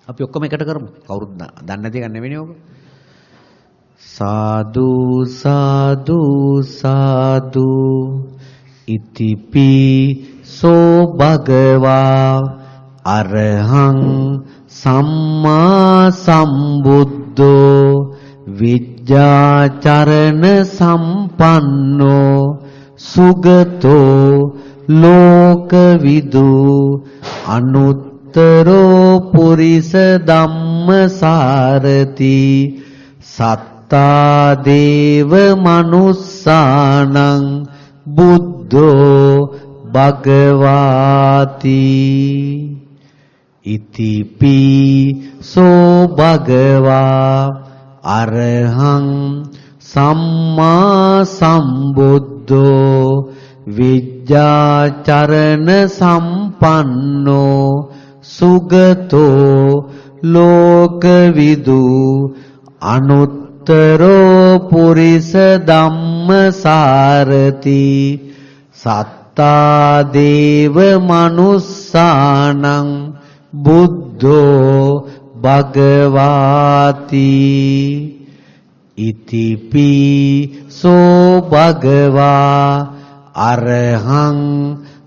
අපි ඔක්කොම එකට කරමු. කවුරුත් දන්නේ නැති එක නෙවෙයි ඕක. සාදු සාදු සාදු ඉතිපි සෝ භගවා අරහං සම්මා සම්බුද්ධෝ විද්‍යාචරණ සම්පන්නෝ සුගතෝ ලෝකවිදු අනුත්තරෝ පුරිස ධම්මසාරති සත්තා දේව මනුස්සානං බුද්ධෝ භගවාති ඉතිපි සෝ භගවා අරහං සම්මා සම්බුද්ධෝ විද්‍යාචරණ සම්පන්නෝ සුගතෝ ලෝකවිදු අනුත්තරෝ පුරිස ධම්මසාරති සත්තා දේව මනුස්සානං බුද්ධෝ භගවාති. ඉතිපි සෝ භගවා අරහං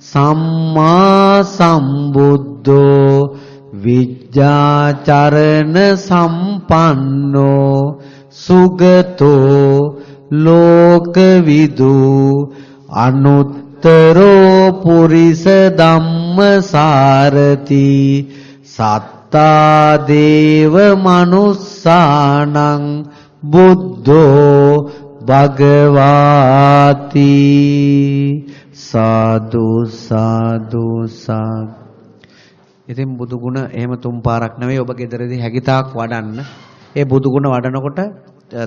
සම්මා සම්බුද්ධෝ විද්‍යාචරණ සම්පන්නෝ සුගතෝ ලෝකවිදු අනුත් උත්තරෝ පුරිස ධම්මසාරති සත්තා දේව මනුස්සානං බුද්ධෝ භගවාති සාදු සාදු සාදු ඉතින් බුදු ගුණ එහෙම තුන් පාරක් නෙවෙයි ඔබ ගෙදරදී හැකිතාක් වඩන්න. ඒ බුදු ගුණ වඩනකොට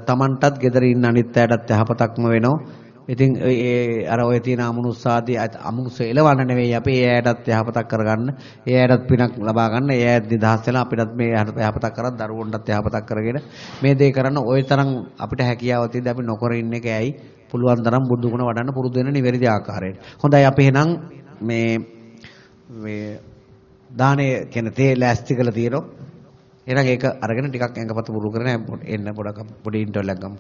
තමන්ටත් ගෙදර ඉන්න අනිත් අයටත් යහපතක්ම වෙනවා. ඉතින් ඒ අර ඔය තියෙන අමනුස්සාදී අමනුස්ස එලවන්න නෙවෙයි අපි ඒ අයටත් යහපතක් කරගන්න. ඒ අයටත් පිනක් ලබා ගන්න. ඒ අයත් නිදහස් වෙලා අපිටත් මේ යහපතක් කරත් දරුවන්ටත් යහපතක් කරගෙන මේ දේ කරන්න ওই තරම් අපිට හැකියාව තියෙද්දි අපි නොකර ඉන්න එක ඇයි? පුළුවන් තරම් බුදු ගුණ වඩන්න පුරුදු වෙන නිවැරදි ආකාරයට. හොඳයි අපි එහෙනම් මේ මේ දානේ කියන තේ ලෑස්ති කරලා තියෙනවා. එහෙනම් ඒක අරගෙන ටිකක් ඇඟපත බුරු කරගෙන එන්න පොඩක් පොඩි ඉන්ටර්වල් එකක් ගමු.